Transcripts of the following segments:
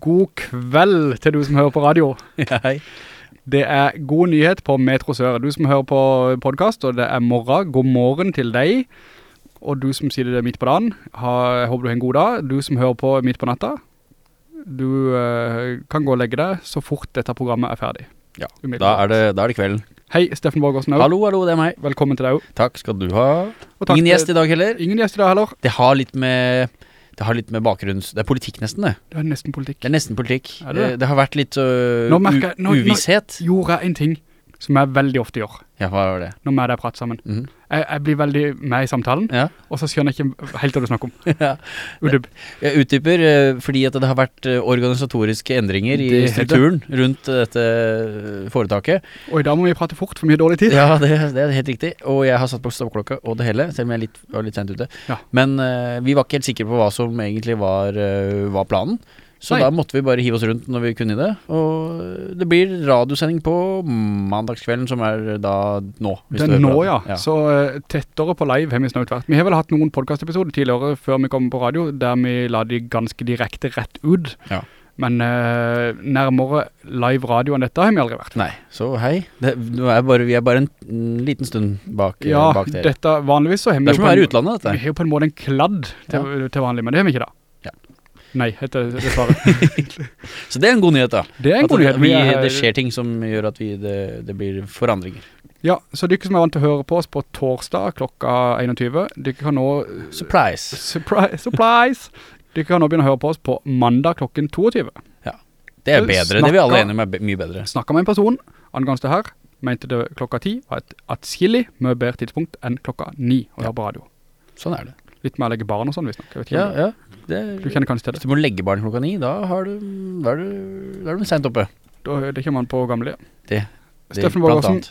God kveld til du som hører på radio. Hei. Det er god nyhet på Metro Sør. Du som hører på podcast, og det er morgen. God morgen til deg. Og du som sier det midt på dagen, ha, jeg håper du har en god dag. Du som hører på midt på natta, du eh, kan gå og legge deg så fort dette programmet er ferdig. Ja, da er, det, da er det kvelden. Hei, Steffen Borgårdsen. Hallo, hallo, det er meg. Velkommen til deg også. Takk skal du ha. Ingen gjest i dag heller. Ingen gjest i dag heller. Det har litt med, det har litt med bakgrunns... Det er politikk nesten det. Det er nesten politikk. Det er nesten politikk. Er det det? Eh, har vært litt uh, Nå merker nå, uvisshet. nå- Gjorde jeg en ting som jeg veldig ofte gjør, Ja, hva var det? når vi er der prater sammen. Mhm. Jeg, jeg blir veldig med i samtalen, Ja. og så skjønner jeg ikke helt hva du snakker om. ja. Udyp. Jeg utdyper øh, fordi at det har vært øh, organisatoriske endringer i Det strukturen rundt øh, dette foretaket. Og i dag må vi prate fort, for mye dårlig tid. Ja, det, det er helt riktig. Og jeg har satt på stoppklokka og det hele, selv om jeg litt, var litt sent ute. Ja. Men uh, vi var ikke helt sikre på hva som egentlig var, uh, var planen. Så Oi. da måtte vi bare hive oss rundt når vi kunne det. Og det blir radiosending på mandagskvelden, som er da nå. Det er nå, ja. ja. Så eh, tettere på live har vi snart vært. Vi har vel hatt noen podcastepisoder tidligere før vi kom på radio, der vi la de ganske direkte rett ut. Ja. Men eh, nærmere live radio enn dette har vi aldri vært. Nei, så hei. Det, er bare, vi er bare en, en liten stund bak, Ja, bak dere. dette vanligvis så har vi Det er jo som på å være en- i utlandet, Vi har jo på en måte en kladd til, til vanlig, men det har vi ikke da. Nei, heter det svaret. Så det er en god nyhet, da. Det er en At god nyhet. vi, er- det skjer ting som gjør at vi, det, det blir forandringer. Ja, så dere som er vant til å høre på oss på torsdag klokka 21, dere kan nå Surprise. Surprise! surprise. Dere kan nå begynne å høre på oss på mandag klokken 22. Ja, Det er bedre. bedre. Det vi alle er enige om er mye bedre. Snakket med en person angående det her, mente det klokka 10 var et atskillig mye bedre tidspunkt enn klokka 9 å høre på radio. Sånn er det. Litt med å legge barn og sånn, hvis nok. Jeg Ja, ja. Det Du kjenner kanskje til det. Hvis du må legge barn klokka ni, da, har du, da er du, da er du sent oppe. Da, det kommer man på gamle. Det, det Steffen Borgersen, annet.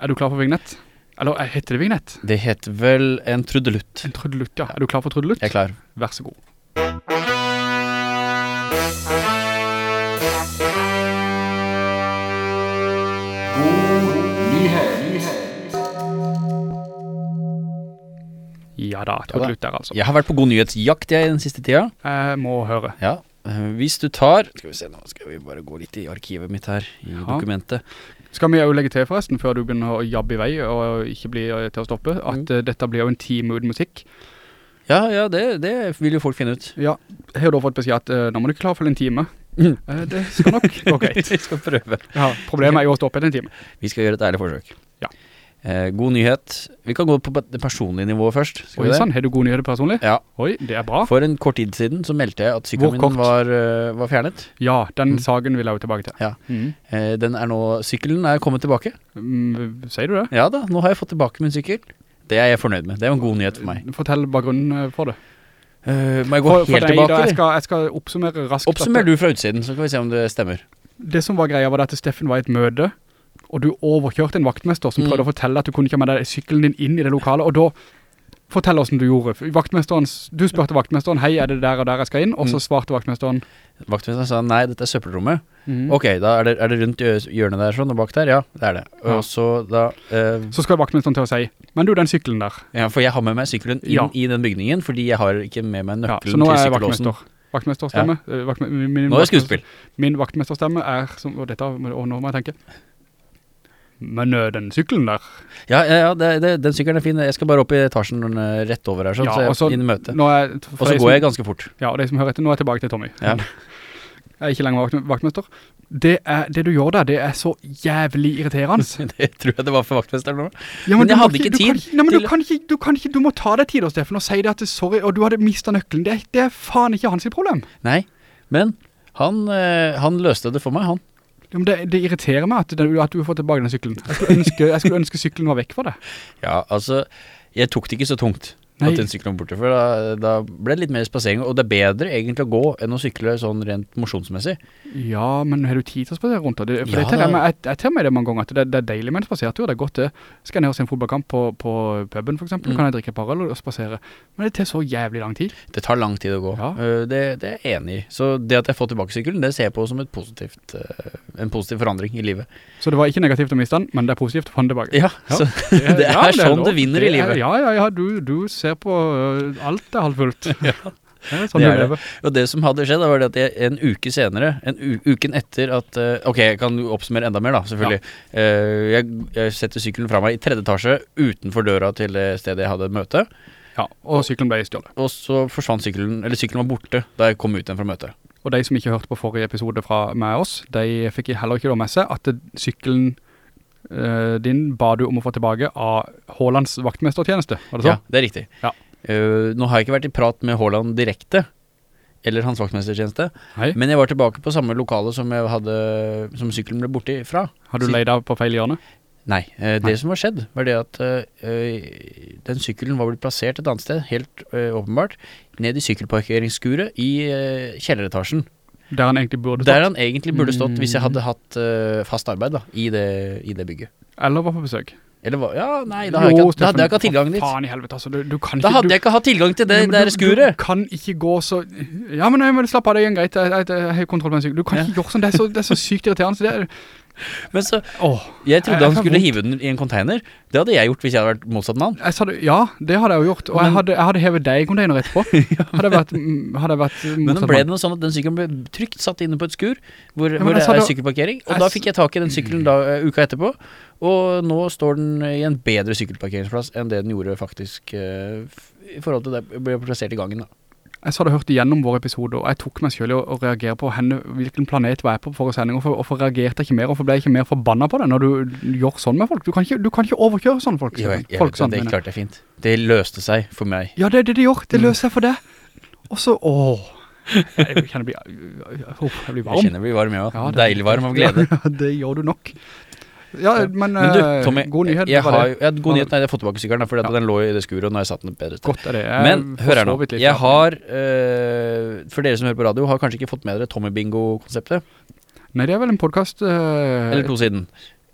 er du klar for vignett? Eller eh, heter det vignett? Det heter vel en trudelutt. En trudelutt, ja. Er du klar for trudelutt? Jeg er klar. Vær så god. Ja da, trudelutt der altså. Jeg har vært på god nyhetsjakt jeg den siste tida. Jeg må høre. Ja. eh, Hvis du tar Skal vi se, nå skal vi bare gå litt i arkivet mitt her, i Ja. dokumentet. Skal vi jo legge til forresten, før du begynner å jabbe i vei og ikke bli eh, til å stoppe, at Mm. eh, dette blir jo en time uten musikk. Ja, ja, det, det vil jo folk finne ut. Ja, jeg har da fått beskjed at eh, nå må du ikke klare for en time. Mm. Eh, det skal nok gå greit. vi skal prøve. Ja, problemet er jo å stoppe etter en time. Vi skal gjøre et ærlig forsøk. Eh, god nyhet. Vi kan gå på det personlige nivået først. Oi, sann, har du god nyhet personlig? Ja. Oi, det er bra. For en kort tid siden så meldte jeg at sykkelen min var, eh, var fjernet. Ja, den Mm. saken vil jeg jo tilbake til. Ja. Mm. Eh, den er nå, sykkelen er kommet tilbake. Mm, sier du det? Ja da, nå har jeg fått tilbake min sykkel. Det er jeg fornøyd med. Det er en god nyhet for meg. Fortell bakgrunnen for det. Uh, må jeg gå For, for helt deg, tilbake? da, jeg skal, jeg skal oppsummere raskt. Oppsummer du fra utsiden, så kan vi se om det stemmer. Det som var greia var at Steffen var i et møte, og du overkjørte en vaktmester som Mm. prøvde å fortelle at du kunne ikke ha med deg sykkelen din inn i det lokale, og da fortell oss hvordan du gjorde. Du spurte vaktmesteren, hei, er det der og der jeg skal inn? Og så Mm. svarte vaktmesteren, Vaktmesteren sa nei, dette er søppelrommet. mm. Ok, da er det, er det rundt hjørnet der sånn, og bak der? Ja, det er det. Ja. Og så da eh, så skal vaktmesteren til å si, men du, den sykkelen der. Ja, for jeg har med meg sykkelen inn Ja. i den bygningen, fordi jeg har ikke med meg nøkkelen ja, til sykkelåsen. Vaktmesterstemme. ja. Vaktme min, min Nå er det skuespill. Min vaktmesterstemme er, som, og dette, og nå må jeg tenke, men den sykkelen der, Ja, ja, ja det, det, den sykkelen er fin. Jeg skal bare opp i etasjen eh, rett over her, sånn, Ja, så jeg og inn i møte Og så går jeg ganske fort. Ja, og de som hører etter, nå er jeg tilbake til Tommy. Ja. Jeg er ikke lenger vakt, vaktmester. Det, er, det du gjør der, det er så jævlig irriterende. Det tror jeg det var for vaktmesteren nå. Ja, Men men, jeg hadde ikke kan tid Nei, men til- du kan ikke, du kan ikke, du må ta deg tid da, Steffen, og si det at det, sorry, og du hadde mistet nøkkelen. Det, det er faen ikke hans problem. Nei, men han, eh, han løste det for meg, han. Det, det irriterer meg at, det, at du fått tilbake den sykkelen. Jeg skulle ønske, jeg skulle ønske sykkelen var vekk fra deg. Ja, altså, jeg tok det ikke så tungt. Nei. At den sykkelen var borte, for da, da ble det litt mer spasering, og det er bedre egentlig å gå enn å sykle sånn rent mosjonsmessig. Ja, men har du tid til å spasere rundt? Det, for Ja, det jeg, jeg, jeg tar meg det mange ganger, at det, det er deilig med en spasertur, det er godt det. Skal jeg ned og se en fotballkamp på, på puben for eksempel, Mm. kan jeg drikke par eller og spasere. Men det tar så jævlig lang tid. Det tar lang tid å gå. Ja. Eh, Det, det er jeg enig i. Så det at jeg får tilbake sykkelen, det ser jeg på som positivt, eh, en positiv forandring i livet. Så det var ikke negativt å miste den, men det er positivt å få den tilbake. Ja, Ja. så det er er sånn det vinner i Det er- livet. Ja, ja, ja, du, du ser på øh, alt er halvfullt. Det er sånn Det det. Og det som hadde skjedd, da, var det at jeg en uke senere, en uken etter at eh, Ok, jeg kan oppsummere enda mer, da, selvfølgelig. Eh, jeg, jeg setter sykkelen fra meg i tredje etasje utenfor døra til det stedet jeg hadde møte. Ja, og sykkelen ble stjålet. Og så forsvant sykkelen, eller sykkelen var borte da jeg kom ut igjen fra møtet. Og de som ikke hørte på forrige episode fra med oss, de fikk heller ikke da med seg at sykkelen eh, din ba du om å få tilbake av Haalands vaktmestertjeneste, var det så? Ja, det er riktig. Ja. Uh, nå har jeg ikke vært i prat med Haaland direkte, eller hans vaktmestertjeneste, Hei. men jeg var tilbake på samme lokale som jeg hadde Som sykkelen ble borte fra. Har du leid av på feil hjørne? Nei, eh, det Nei. som har skjedd, var det at den sykkelen var blitt plassert et annet sted, helt åpenbart, ned i sykkelparkeringsskuret i kjelleretasjen. Der han egentlig burde Der stått. han egentlig burde stått hvis jeg Mm. hadde hatt uh, fast arbeid da, i det, i det bygget. Eller var på besøk. Eller var, Ja, nei, da, jo, jeg ikke, da hadde jeg ikke hatt tilgang dit. Faen i helvete, altså. Du, du kan Da hadde jeg ikke hatt tilgang til det der skuret. Du kan ikke gå så... Ja, men, nei, men slapp av, det er greit. Jeg, jeg, jeg har kontroll på en syk. Du kan Ja. ikke gjøre sånn. Det er så, det er så sykt irriterende. så Det er, Men så, oh, jeg trodde Jeg- han skulle hive den i en container. Det hadde jeg gjort hvis jeg hadde vært motsatt mann. ja, det hadde jeg jo gjort. Og jeg hadde, jeg hadde hevet deg i container etterpå. Hadde jeg vært, hadde jeg vært Men nå motsatt ble det noe sånn at den sykkelen ble trygt satt inne på et skur, hvor, ja, hvor det er sykkelparkering. Og da fikk jeg tak i den sykkelen da, eh, uka etterpå, og nå står den i en bedre sykkelparkeringsplass enn det den gjorde faktisk uh, i forhold til det ble plassert i gangen. da. Jeg hadde hørt igjennom vår episode, og jeg tok meg selv i å, å reagere på henne, hvilken planet var jeg på for sending, og for, hvorfor reagerte jeg ikke mer, og hvorfor ble jeg ikke mer forbannet på det når du gjør sånn med folk? Du kan ikke, du kan ikke overkjøre sånne folk. Jeg, vet- jeg folk vet, sånn, det det klarte jeg fint. Det løste seg for meg. Ja, det er det de gjør. Det løste løser seg for det. Og så, åh. Jeg kjenner jeg blir, varm. jeg Jeg kjenner jeg blir varm, ja. Ja, det- Deilig varm av glede. Ja, det gjør du nok. Ja, men, Men du, eh, Tommy, god nyhet jeg har, ja, god nyhet, nei, jeg har fått tilbake sykkelen, fordi Ja. den lå i det skuret, og nå har jeg satt den bedre til Godt er det. Jeg Men hør her nå. litt Jeg har, øh, for dere som hører på radio, har kanskje ikke fått med dere Tommy Bingo-konseptet. Nei, det er vel en podcast... øh, Eller to siden.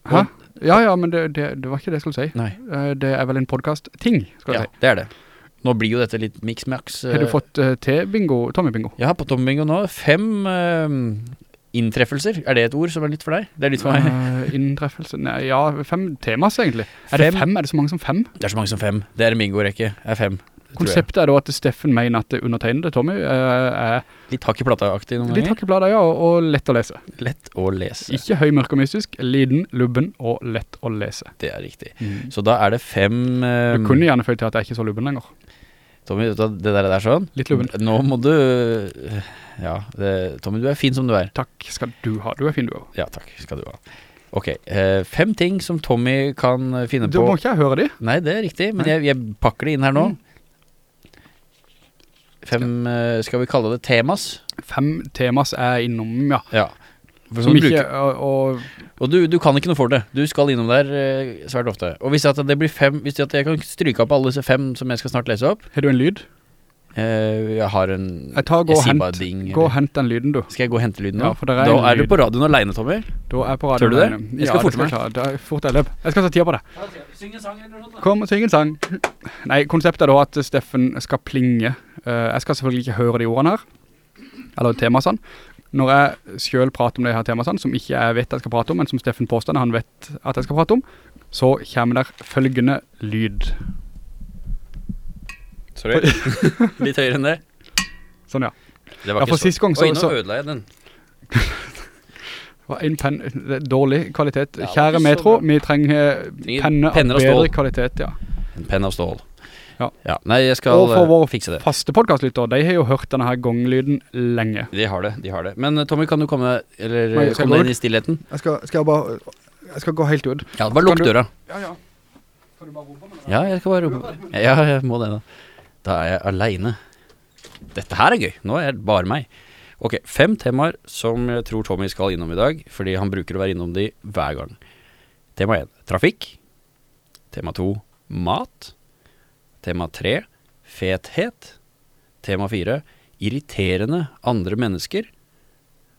Hæ? Ja, ja, men det, det, det var ikke det jeg skulle si. Nei. Det er vel en podcast-ting, skal jeg Ja, si. det er det. Nå blir jo dette litt mix-max. Har du fått uh, T-bingo, Tommy-bingo? Jeg har på Tommy Bingo nå fem inntreffelser. Er det et ord som er nytt for deg? Det er nytt for meg. Uh, inntreffelser, Nei, ja, fem temas egentlig. Er det Fem? fem? Er det så mange som fem? Det er så mange som fem. Det er en bingo-rekke. Er fem. Konseptet er da at Steffen mener at det undertegnede Tommy eh, er Litt hakk i plata-aktig noen litt hakkeplata, ja, og, lett å lese. Lett å lese. Ikke høy, mørk og mystisk, liden, lubben og lett å lese. Det er riktig. Så da er det fem Um... Du kunne gjerne følt til at jeg er ikke så lubben lenger. Tommy, du det der er sånn. Litt lubben. Nå må du Ja, det, Tommy, du er fin som du er. Takk skal du ha. Du er fin du også. Ja, takk skal du ha. Ok, eh, fem ting som Tommy kan eh, finne Du på. må ikke jeg høre de. Nei, det er riktig, men jeg, jeg pakker det inn her nå. Mm. Fem, eh, skal vi kalle det temas? Fem temas er innom, ja. Ja. Som ikke, og, og og du, du kan ikke noe for det. Du skal innom der eh, svært ofte. Og hvis at det blir fem Hvis at jeg kan stryke opp alle disse fem som jeg skal snart lese opp har du en lyd? eh, Jeg har en Jeg tar, gå sier hent, ding. gå og hent den lyden du. Skal jeg gå og hente lyden nå? Ja, er da er du på radioen alene, Tommy. Da er jeg på radio. Tør du det? alene. Jeg skal ja, forte meg. jeg. Er fort jeg løp. Jeg skal ta tida på det. Syng en sang eller noe Kom og syng en sang. Nei, konseptet er da at Steffen skal plinge. Uh, jeg skal selvfølgelig ikke høre de ordene her, eller temasene. Når jeg selv prater om det her temaet, som ikke jeg vet jeg skal prate om, men som Steffen påstår han vet at jeg skal prate om, så kommer der følgende lyd. Sorry. Litt høyere enn det. Sånn ja. Det Ja, for sist gang så- Oi, nå så- ødela jeg den. Det var En penn, det er dårlig kvalitet. Var Kjære Metro, vi trenger penne penner av bedre stål. kvalitet, ja. En penn av stål. Ja. Nei, jeg skal Og for eh, våre fikse det. faste podcastlytter, de har jo hørt denne her gonglyden lenge. De har det, de har det. Men eh, Tommy, kan du komme, eller, Nei, komme deg inn i stillheten? Jeg skal, skal jeg bare, jeg skal gå helt ut. Ja, bare lukk døra. Ja, ja. Kan du bare rope meg? Ja, jeg skal bare rope. Ja, jeg må det da. Da er jeg alene. Dette her er gøy. Nå er det bare meg. Ok, fem temaer som jeg tror Tommy skal innom i dag, fordi han bruker å være innom de hver gang. Tema 1 trafikk. Tema 2 mat. Tema 3 fethet. Tema 4 irriterende andre mennesker.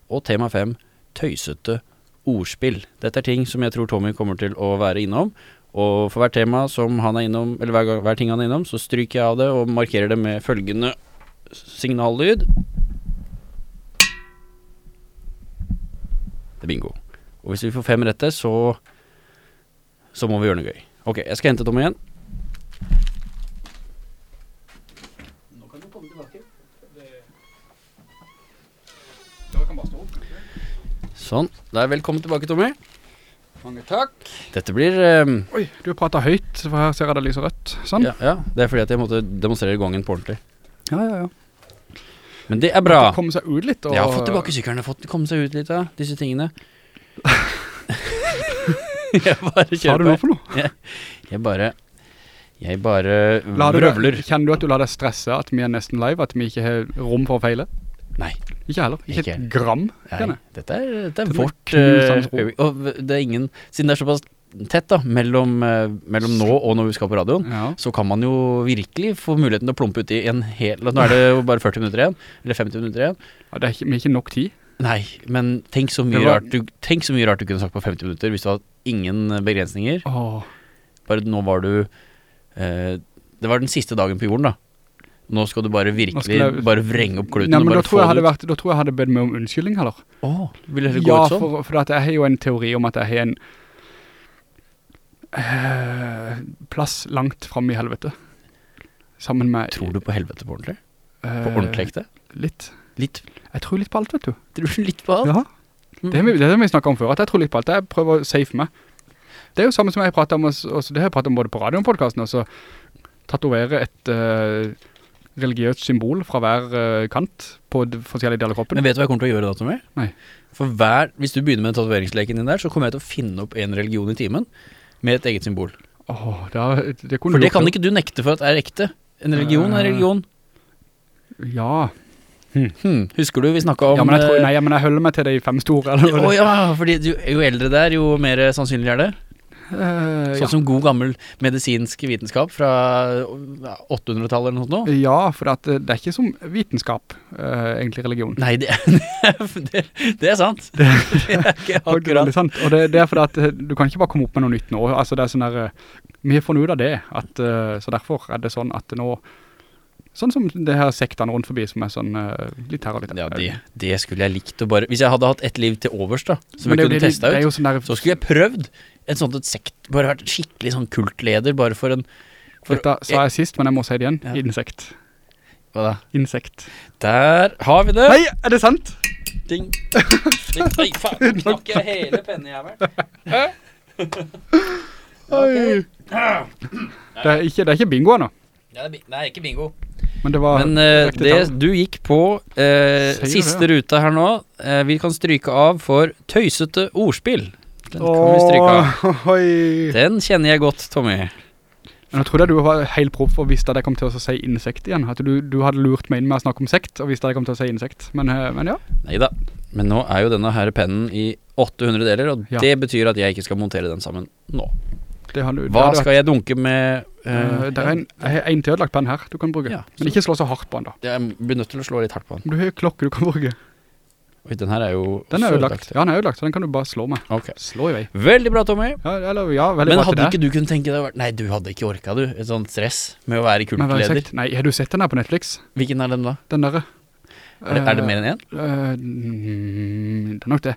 Og tema 5 tøysete ordspill. Dette er ting som jeg tror Tommy kommer til å være innom. Og for hvert tema som han er innom, eller hver, hver ting han er innom, så stryker jeg av det og markerer det med følgende signallyd. Det er bingo. Og hvis vi får fem rette, så Så må vi gjøre noe gøy. Ok, jeg skal hente Tommy igjen. Nå kan du komme tilbake. Det Sånn. Da er velkommen tilbake, Tommy. Mange takk. Dette blir um, Oi, du prater høyt, for her ser jeg det lyser rødt. Sånn. ja, ja, det er fordi at jeg måtte demonstrere gangen på ordentlig. ja, ja. ja. Men det er bra. Å komme seg ut litt. Og, Jeg har fått tilbake sykkelen, jeg har fått komme seg ut litt av disse tingene. jeg bare Hva har kjører du nå for noe? Jeg bare Jeg bare vrøvler. kjenner du at du lar deg stresse at vi er nesten live, at vi ikke har rom for å feile? Nei. Ikke heller. Ikke, Ikke. et gram. Nei, dette er, dette er vårt knusende eh, øyeblikk. Og det er ingen Siden det er såpass tett da mellom, eh, mellom nå og når vi skal på radioen, Ja. så kan man jo virkelig få muligheten til å plumpe i en hel Nå er det jo bare 40 minutter igjen, eller 50 minutter igjen. Ja, det er ikke, ikke nok tid. Nei, men tenk så mye, var- rart, du, tenk så mye rart du kunne sagt på 50 minutter hvis du hadde ingen begrensninger. Åh, Bare nå var du eh, Det var den siste dagen på jorden, da. Nå skal du bare virkelig jeg- bare vrenge opp kluten Nei, og men da tror, det vært, da tror jeg hadde bedt meg om unnskyldning heller. Åh, vil du heller gå Ja, ut sånn? for, for at jeg har jo en teori om at jeg har en uh, plass langt frem i helvete. Sammen med... Tror du på helvete på ordentlig? eh, På ordentlig ekte? Litt. Litt Jeg tror litt på alt, vet du. Tror du litt på alt? Ja, det har vi, det vi snakket om før, at jeg tror litt på alt. Jeg prøver å safe meg. Det er jo samme som jeg pratet om, også, det har jeg pratet om både på radio og podcasten, også tatovere et eh, religiøst symbol fra hver eh, kant på forskjellige deler av kroppen. Men vet du hva jeg kommer til å gjøre da, Tommy? Nei. For hver, hvis du begynner med tatoveringsleken din der, så kommer jeg til å finne opp en religion i timen med et eget symbol. Åh, det, har- det For det kan ikke du nekte for at er ekte. En religion er Eh, religion. Ja. Hmm, husker du vi snakket om... ja, men jeg tror, eh, nei, men jeg holder meg til de fem store. Eller, Oh, ja, fordi jo, jo eldre det er, jo mer sannsynlig er det. Eh, Sånn ja. som god gammel medisinsk vitenskap fra 800-tallet eller noe sånt ja, for at, eh, det er ikke som vitenskap, uh, egentlig religion. Nei, det, det, det er sant. Det er ikke det er akkurat. sant. Og det, er fordi at du kan ikke bare komme opp med noe nytt nå. Altså det er sånn der, vi har funnet ut av det, at, uh, så derfor er det sånn at nå, sånn som det her sektene rundt forbi som er sånn uh, litt her og litt Ja, det, det skulle jeg likt å bare Hvis jeg hadde hatt ett liv til overs, da, som jeg kunne teste testa ut, sånn så skulle jeg prøvd en sånn sekt Bare vært skikkelig sånn kultleder, bare for en for, dette sa jeg sist, men jeg må si det igjen. Ja. Insekt. Hva da? Insekt. Der har vi det! Nei, er det sant? Ding. Ding. Oi, faen, nå knakk jeg hele pennejævelen. okay. Det er ikke, det er ikke bingo nå. Nei, det er ikke bingo. men det Men uh, det, du gikk på uh, siste det? ruta her nå. Uh, vi kan stryke av for tøysete ordspill. Den kan vi stryke av. Den kjenner jeg godt, Tommy. Men jeg trodde du var helt proff og visste at jeg kom til å si insekt igjen. At du, du hadde lurt meg inn med å snakke om sekt, og visste at jeg kom til å si insekt. Men, eh, men ja. Neida. Men nå er jo denne her pennen i 800 deler, og Ja. det betyr at jeg ikke skal montere den sammen nå. Det Hva skal jeg dunke med eh, det er en, en til ødelagt penn her du kan bruke. Ja, men ikke slå så hardt på den da. Jeg blir nødt til å slå litt hardt på den. Du har jo klokke du kan bruke. Oi, den her er jo Den er ødelagt. Ja, den er ødelagt, så den kan du bare slå med. Ok. Slå i vei. Veldig bra, Tommy. Ja, eller, ja veldig Men bra hadde ikke du kunnet tenke deg Nei, du hadde ikke orka, du. Et sånt stress med å være kultleder. Nei, har du sett den her på Netflix? Hvilken er den da? Den derre. Er det, er det mer enn én? Uh, mm, det er nok det.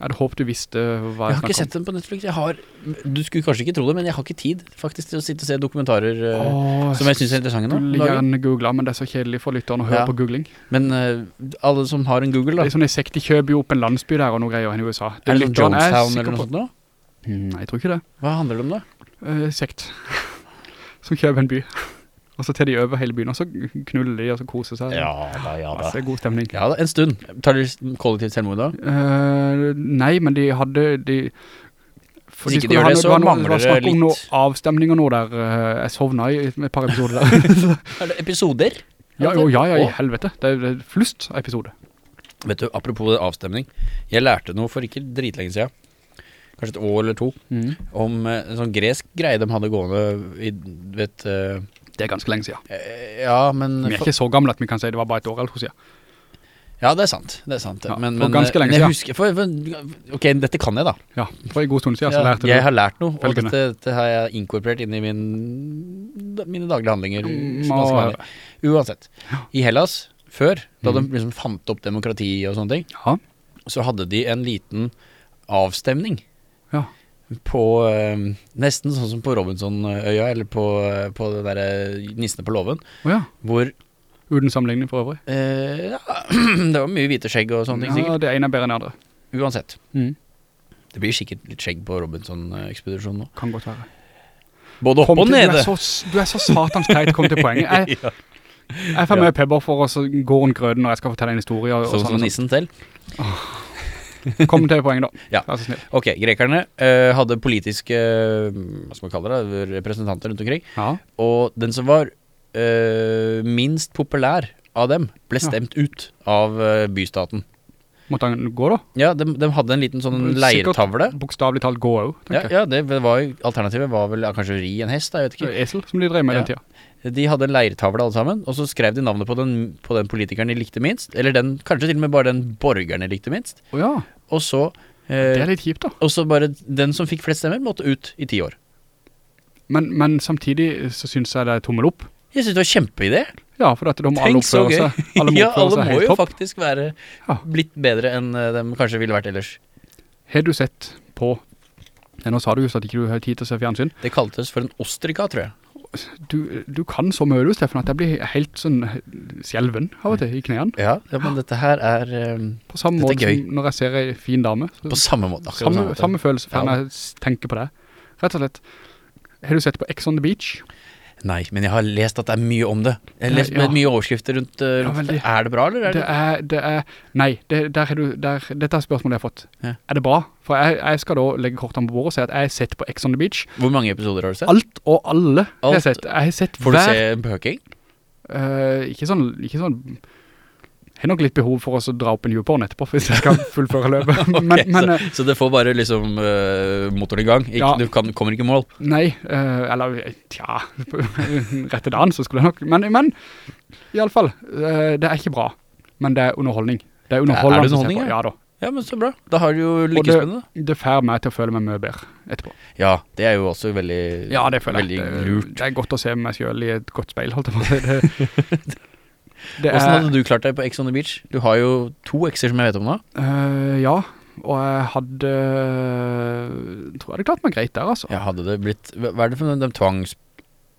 Jeg hadde håpet du visste hva Jeg jeg, har ikke sett den på Netflix. Jeg har Du skulle kanskje ikke tro det, men jeg har ikke tid faktisk til å sitte og se dokumentarer eh, Åh, som jeg syns er interessante nå. Skulle gjerne googla, men det er så kjedelig for lytterne å høre Ja. på googling. Men uh, alle som har en Google, da? Det er sånn en sekt, de kjøper jo opp en landsby der og noe greier i USA. Er det sånn Jonestown eller noe sånt? Mm, Nei, jeg tror ikke det. Hva handler det om da? Uh, sekt. Som kjøper en by. Og så tar de over hele byen, og så knuller de, og så koser seg. Ja da, ja Altså, god stemning. Ja da, en stund. Tar de kollektivt selvmord da? Uh, nei, men de hadde de, for Hvis ikke de gjør det, så var mangler Det var det snakk om noen noe avstemning og noe der. eh, jeg sovna i et par episoder der. Er det episoder? ja, jo, ja, ja, i helvete. Det er, det er flust av. Vet du, apropos avstemning. Jeg lærte noe for ikke dritlenge siden. Kanskje et år eller to. Om eh, en sånn gresk greie de hadde gående i, vet eh, Det er ganske lenge siden. eh, Ja, men Vi er ikke så gamle at vi kan si det var bare et år eller to siden. Ja, det er sant. Det er sant. Ja, men, for men, ganske lenge siden. husker, for, for, ok, dette kan jeg da. Ja, for en god stund siden så Ja, lærte jeg du. har lært noe, og dette, dette har jeg inkorporert inn i min, mine daglige handlinger. Mm. Uansett. I Hellas, før, da Mhm. de liksom fant opp demokrati og sånne ting, Ja, så hadde de en liten avstemning. På eh, Nesten sånn som på Robinsonøya, eller på, på det derre Nissene på låven, Oh, ja. hvor Uten sammenligning for øvrig. eh, ja, Det var mye hvite skjegg og sånne ting, Ja, det ene er bedre enn det andre. uansett. Mm. Det blir sikkert litt skjegg på Robinson-ekspedisjonen nå. Kan godt være. Både opp til, og nede. Du er så, du er så satans teit, kom til poenget. Jeg, ja. jeg får med pebber for å gå rundt grøden når jeg skal fortelle en historie. Og, Sånn som nissen selv. sånn. Kom til poeng, da. Ja. Vær så snill. Ok, grekerne eh, hadde politiske eh, Hva skal man kalle det? Representanter rundt omkring. Ja. Og den som var eh, minst populær av dem, ble stemt ut av eh, bystaten. Måtte han gå da? Ja, de, de hadde en liten sånn leirtavle. Bokstavlig talt gå jo Ja, ja det var jo Alternativet var vel ja, kanskje ri en hest, da, jeg vet ikke. Esel, som de drev med Ja. den tida. De hadde en leirtavle alle sammen, og så skrev de navnet på den, på den politikeren de likte minst. Eller den, kanskje til og med bare den borgeren de likte minst. Åja, Og så det eh, er litt kjipt da. Og så bare den som fikk flest stemmer, måtte ut i ti år. Men, men samtidig så synes jeg det er tommel opp. Jeg synes det var kjempeidé. Ja, for at de alle Tenk så oppføre gøy. seg. Alle ja, alle må jo topp. faktisk være Ja. blitt bedre enn eh, de kanskje ville vært ellers. Har du sett på ja, Nå sa du jo at ikke du har tid til å se fjernsyn. Det kaltes for en ostrika, tror jeg. Du, du kan så mye, Steffen, at jeg blir helt sånn sjelven av og til i knæene. Ja, men dette her er um, På samme måte som når jeg ser en fin dame. Så, på samme måte. samme, samme måte. samme følelse for Ja. jeg tenker på det. Rett og slett. Har du sett på X on the Beach? Nei, men jeg har lest at det er mye om det. Jeg har lest Ja. mye overskrifter rundt, rundt Ja, det. Er det bra, eller er Det er, det er Nei, det, der er du der, Dette er spørsmålet jeg har fått. Ja. Er det bra? For jeg, jeg skal da legge kortene på bordet og si at jeg har sett på X on the Beach. Hvor mange episoder har du sett? Alt og alle har jeg har sett. Jeg har sett Får du se pøking? Uh, ikke sånn, ikke sånn Jeg har nok litt behov for å dra opp en YouPorn etterpå Hvis jeg skal fullføre løpet men, Ok, men så, eh, så det får bare liksom uh, motoren i gang? Ikke, Ja. Du kan, kommer ikke i mål? nei uh, Eller, tja Rett til dagen så skulle jeg nok Men, men i alle fall uh, Det er ikke bra Men det er underholdning Det er underholdning. Er det underholdning, ja? Ja da Ja, men så bra. Da har du jo lykkes med det. det, får meg til å føle meg mye bedre etterpå Ja, det er jo også veldig, Ja, det føler jeg det, lurt. det er godt å se meg selv i et godt speil Holdt jeg på å si Hvordan er hadde du klart deg på X on the Beach? Du har jo to X-er som jeg vet om nå. Uh, Ja Og jeg hadde Tror jeg hadde klart meg greit der altså Ja, hadde det blitt Hva er det for noe? De tvangs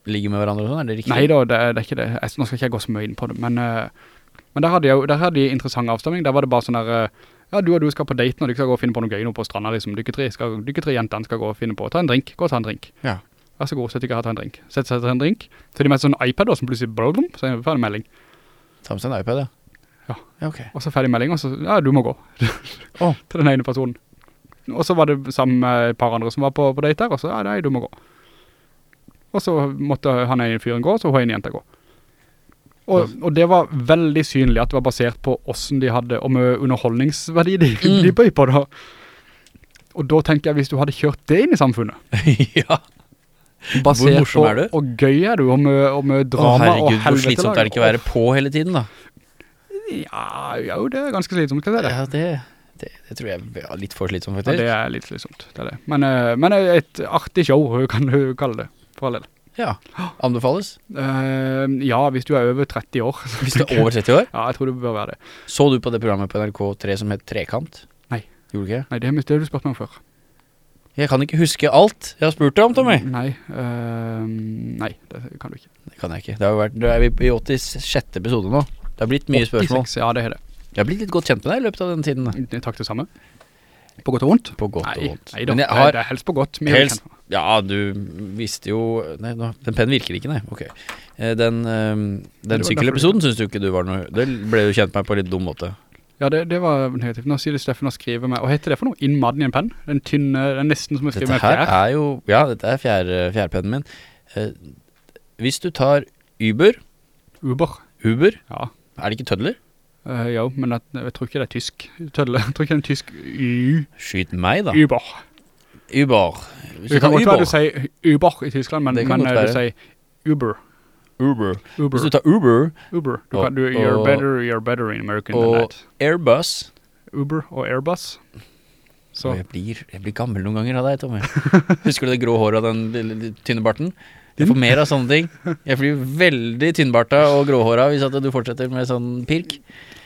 ligger med hverandre og sånn? Er det riktig? Nei da, det, det er ikke det. Jeg, nå skal ikke jeg gå så mye inn på det, men, eh, men der hadde jeg der hadde de interessant avstemning. Der var det bare sånn der, eh, ja, du og du skal på date når du skal gå og finne på noe gøy nå på stranda, liksom. Dykke tre, skal, dykke tre jentene skal gå og finne på. Ta en drink, gå og ta en drink. Ja. Vær så god, sett ikke her, ta en drink. Sett seg til en drink. Så de med sånn iPad da, som plutselig blum, så er det en melding. Ta med seg en iPad, ja. Ja. Ja, ok. Og så ferdig melding, og så, ja, du må gå. Åh. til den ene personen. Og så var det sammen med et par andre som var på, på date der, og så, ja, nei, du må gå. Og så måtte han ene fyren gå, så hun ene jenta gå. Og, og det var veldig synlig at det var basert på hvordan de hadde, og med underholdningsverdi de, Mm. de bøy på da. Og da tenker jeg, hvis du hadde kjørt det inn i samfunnet, ja. Basert morsom på, er du? og gøy er du, og med, og med Å, drama herregud, og hvor slitsomt er det ikke å være på hele tiden, da? Ja, jo, det er ganske slitsomt, det si det. Ja, det, det, det tror jeg er litt for slitsomt, faktisk. Ja, det er litt slitsomt, det er det. Men, eh, men et artig show, kan du kalle det, for all del. Ja. Anbefales. Uh, ja, hvis du er over 30 år. Hvis du er over 30 år. Ja, jeg tror du bør være det. Så du på det programmet på NRK3 som heter Trekant? Nei. Gjorde du ikke? Nei, det det har du spurt meg om før. Jeg kan ikke huske alt jeg har spurt deg om, Tommy. Nei, eh, nei, det kan du ikke. Det kan jeg ikke. Det har vært, da er vi i 86 episode nå. Det har blitt mye spørsmål. 86, Ja, det er det. Jeg har blitt litt godt kjent med deg i løpet av den tiden. Takk det samme. På godt og vondt? På godt nei, og vondt. Nei da, det- har det er helst på godt. Helst. Ja, du visste jo Nei, nå, den pennen virker ikke, nei. Ok. Eh, Den, ehm, den sykkelepisoden synes du ikke du var noe Det ble du kjent med på en litt dum måte. Ja, det, det var negativt. Nå sier det Steffen har skrivet med, og heter det for noe? Inn madden i en penn? Den tynne, den nesten som jeg skriver Dette med her er jo Ja, dette er fjerde, fjerdepennen min. Eh, hvis du tar Uber Uber. Uber, Ja. er det ikke tødler? Uh, jo, men jeg, jeg tror ikke det er tysk. Tødler, Jeg tror ikke det er en tysk U. Skyt meg, da. Uber. Uber. Hvis du Det kan godt være du sier Uber i Tyskland, men, men eh, du sier Uber. Uber. Uber. Hvis du tar Uber Uber. Du Og- kan, du, you're, og- better, you're better in American og- than that. Airbus Uber og Airbus. Så jeg blir, jeg blir gammel noen ganger av deg, Tommy. Husker du det grå håret og den tynne barten? Jeg får mer av sånne ting. Jeg blir veldig tynnbarta og gråhåra hvis at du fortsetter med sånn pirk.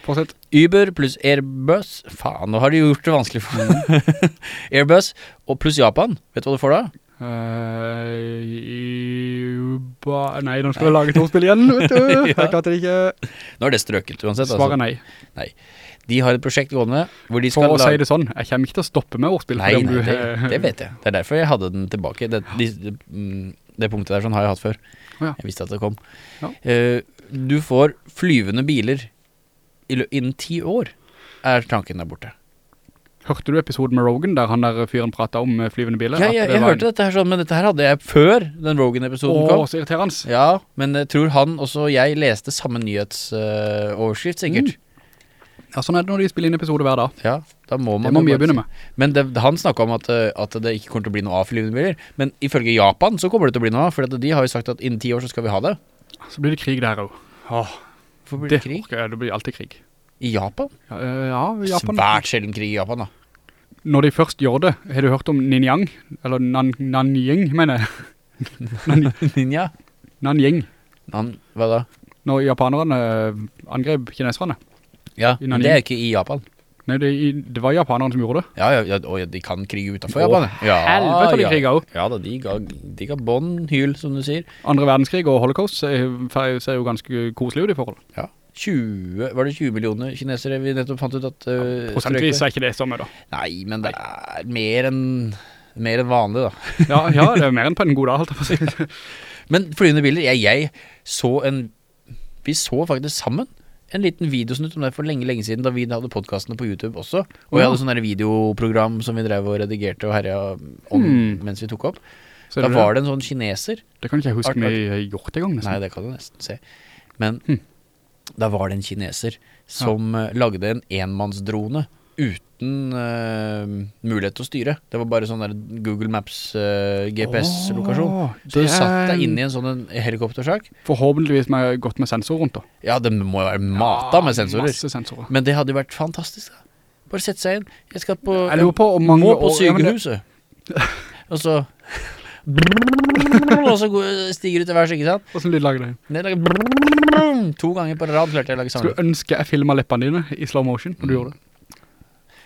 fortsett. Uber pluss Airbus Faen, nå har de gjort det vanskelig for meg. Airbus og pluss Japan. Vet du hva du får da? Uh, Nei, nå skal jeg lage et spill igjen, vet du. Ja. Jeg klarte det ikke. Nå er det strøket uansett. Svaret Altså. nei. De har et prosjekt gående hvor de For skal å si det sånn, jeg kommer ikke til å stoppe med ordspill. Nei, nei du, det, det vet jeg. Det er derfor jeg hadde den tilbake. Det, de, det, mm, det punktet der sånn har jeg hatt før. Ja. Jeg visste at det kom. Ja. Uh, du får flyvende biler innen ti år, er tanken der borte. Hørte du episoden med Rogan, der han der fyren pratet om eh, flyvende biler? Ja, jeg, det jeg hørte dette her sånn, men dette her hadde jeg før den Rogan-episoden kom. Åh, så irriterende. Ja, men jeg tror han også jeg leste samme nyhetsoverskrift sikkert. Ja, sånn er det når de spiller inn episode hver dag. Ja, da må man Det må vi begynne med. Men det, han snakket om at, eh, at det ikke kommer til å bli noe av flyvende biler. Men ifølge Japan så kommer det til å bli noe av, for de har jo sagt at innen ti år så skal vi ha det. Så blir det krig der også. Åh, Hvorfor blir det, det krig? orker det blir alltid krig. I Japan? Ja, i Japan. Svært sjelden krig i Japan da. Når de først gjør det, har du hørt om Ninyang? Eller Nan Nanying, mener jeg. Nan Ninja? Nanying. Nan, hva da? Når japanerne eh, angrep kineserne. Ja, men det er ikke i Japan. Nei, det, det var japanerne som gjorde det. Ja, ja, ja og de kan krige utenfor Åh, Japan. Ja, helvete, de kriget også. Ja da, de ga, de ga bånd hyl, som du sier. Andre verdenskrig og holocaust ser, ser jo ganske koselig ut i forhold. Ja. 20, var det 20 millioner kinesere vi nettopp fant ut at uh, Prosentvis er ikke det samme, da. Nei, men det er mer enn mer enn vanlig da. Ja, ja, det er mer enn på en god dag, holdt jeg på å si. Men flyvende biler, jeg, jeg så en Vi så faktisk sammen en liten videosnutt om det for lenge, lenge siden Da vi hadde podcastene på YouTube også Og vi Ja. hadde sånn videoprogram som vi drev og redigerte og herja om mm. mens vi tok opp Så Da det, var det en sånn kineser det kan ikke jeg huske vi har gjort en gang nesten. Nei, det kan du nesten se Men Hmm. Da var det en kineser som ja. lagde en enmannsdrone uten uh, mulighet til å styre. Det var bare sånn der Google Maps eh, GPS-lokasjon. Åh, Så du satt deg inn i en sånn helikoptersak. Forhåpentligvis med, godt med sensor rundt da. Ja, det må jo være mata med sensorer. Masse sensorer. Men det hadde jo vært fantastisk, da. Bare sette seg inn. Jeg skal på Jeg lurer på mange må på år- ja, det- sykehuset. Og så Og så stiger du til vers, ikke sant? Hvordan lyd lager du? To ganger på rad klarte jeg å lage Skulle ønske jeg filmet leppene dine i slow motion når du gjorde det.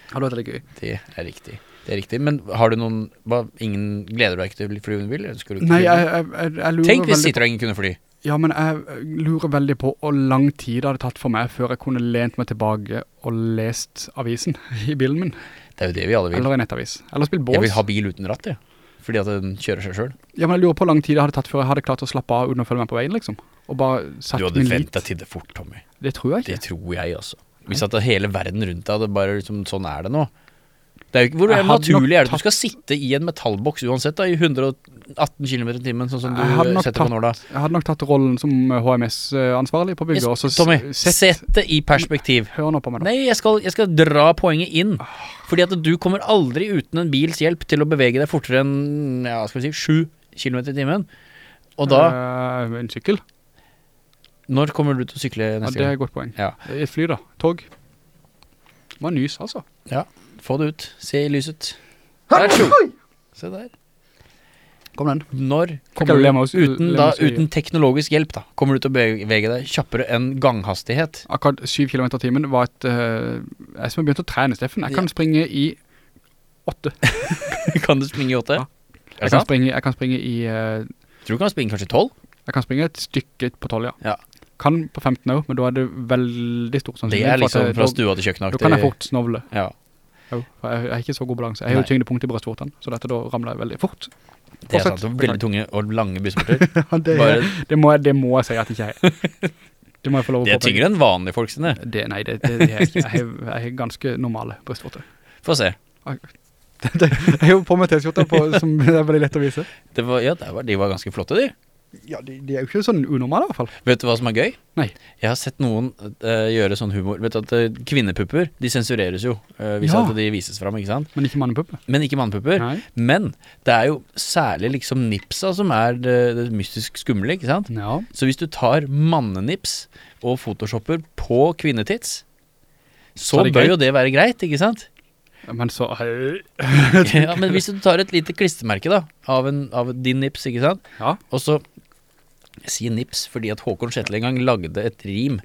Hadde vært litt gøy. Det er riktig. Det er riktig. Men har du noen hva, Ingen gleder du deg ikke til å flyvende bil? Nei, jeg, jeg, jeg, jeg lurer Tenk hvis sitter og ingen kunne fly. Ja, men jeg lurer veldig på hvor lang tid det hadde tatt for meg før jeg kunne lent meg tilbake og lest avisen i bilen min. Det er jo det vi alle vil. Eller en nettavis. Eller spilt bås. Jeg vil ha bil uten ratt, jeg. Fordi at den kjører seg selv? Ja, men jeg lurer på hvor lang tid det hadde tatt før jeg hadde klart å slappe av uten å følge meg på veien, liksom. Og bare satt Du hadde ventet til det fort, Tommy. Det tror jeg ikke. Det tror jeg, altså. Hvis at hele verden rundt deg hadde bare liksom Sånn er det nå. Det er jo ikke, hvor naturlig er det du skal sitte i en metallboks uansett da, i 118 km i timen, sånn som du Jeg setter på nå da? Jeg hadde nok tatt rollen som HMS-ansvarlig på bygget, så Tommy, sett, sett det i perspektiv. hør nå på meg da. Nei, jeg skal, jeg skal dra poenget inn. Fordi at du kommer aldri uten en bils hjelp til å bevege deg fortere enn ja, skal vi si, 7 km i timen. Og da, Eh, en sykkel. når kommer du til å sykle neste Ja, det er et godt poeng. Ja. Fly da. Tog. Var nys, altså. Få det ut. Se i lyset. Der, tjo. Se der. Kom den. Når kommer du, oss- uten, da, uten teknologisk hjelp, da, kommer du til å bevege deg kjappere enn ganghastighet? Akkurat 7 km i timen var et... uh, jeg som har begynt å trene, Steffen. Jeg kan springe i 8. kan du springe i åtte? Ja. Jeg kan springe, jeg kan springe i... uh, Tror du kan springe kanskje tolv? jeg kan springe et stykke på 12, ja. Ja. Kan på 15 også, men da er det veldig stort Det er liksom fra stua til Da kan jeg fort snovle. Ja, Jo, jeg, har er ikke så god balanse. Jeg har jo tyngdepunkt i brøstvorten, så dette da ramler jeg veldig fort. det er sant. Veldig tunge og lange brystvorter. det, det, må jeg, det må jeg si at ikke jeg. Det må jeg få lov å Det er tyngre enn vanlige folk sine. Det, nei, det, det, det er jeg ikke. Jeg har- ganske normale brystvorter. Få se. Jeg har jo på meg t-skjorter som er veldig lett å vise. Det var, ja, det var, de var ganske flotte, de. Ja, de, de er jo ikke sånn unormale i hvert fall. Vet du hva som er gøy? Nei. Jeg har sett noen uh, gjøre sånn humor. Vet du at uh, kvinnepupper, de sensureres jo uh, hvis Ja. at de vises frem, ikke sant? Men ikke mannepupper Men ikke mannepupper. Nei. Men det er jo særlig liksom nipsa som er det, det mystisk skumle, ikke sant? Ja. Så hvis du tar mannenips og photoshopper på kvinnetits, så, Så bør jo det være greit, ikke sant? Men så... ja, men hvis du tar et lite klistermerke da, av, en, av din nips, ikke sant? Ja. Og så, jeg sier nips fordi at Håkon Skjettel en gang lagde et rim,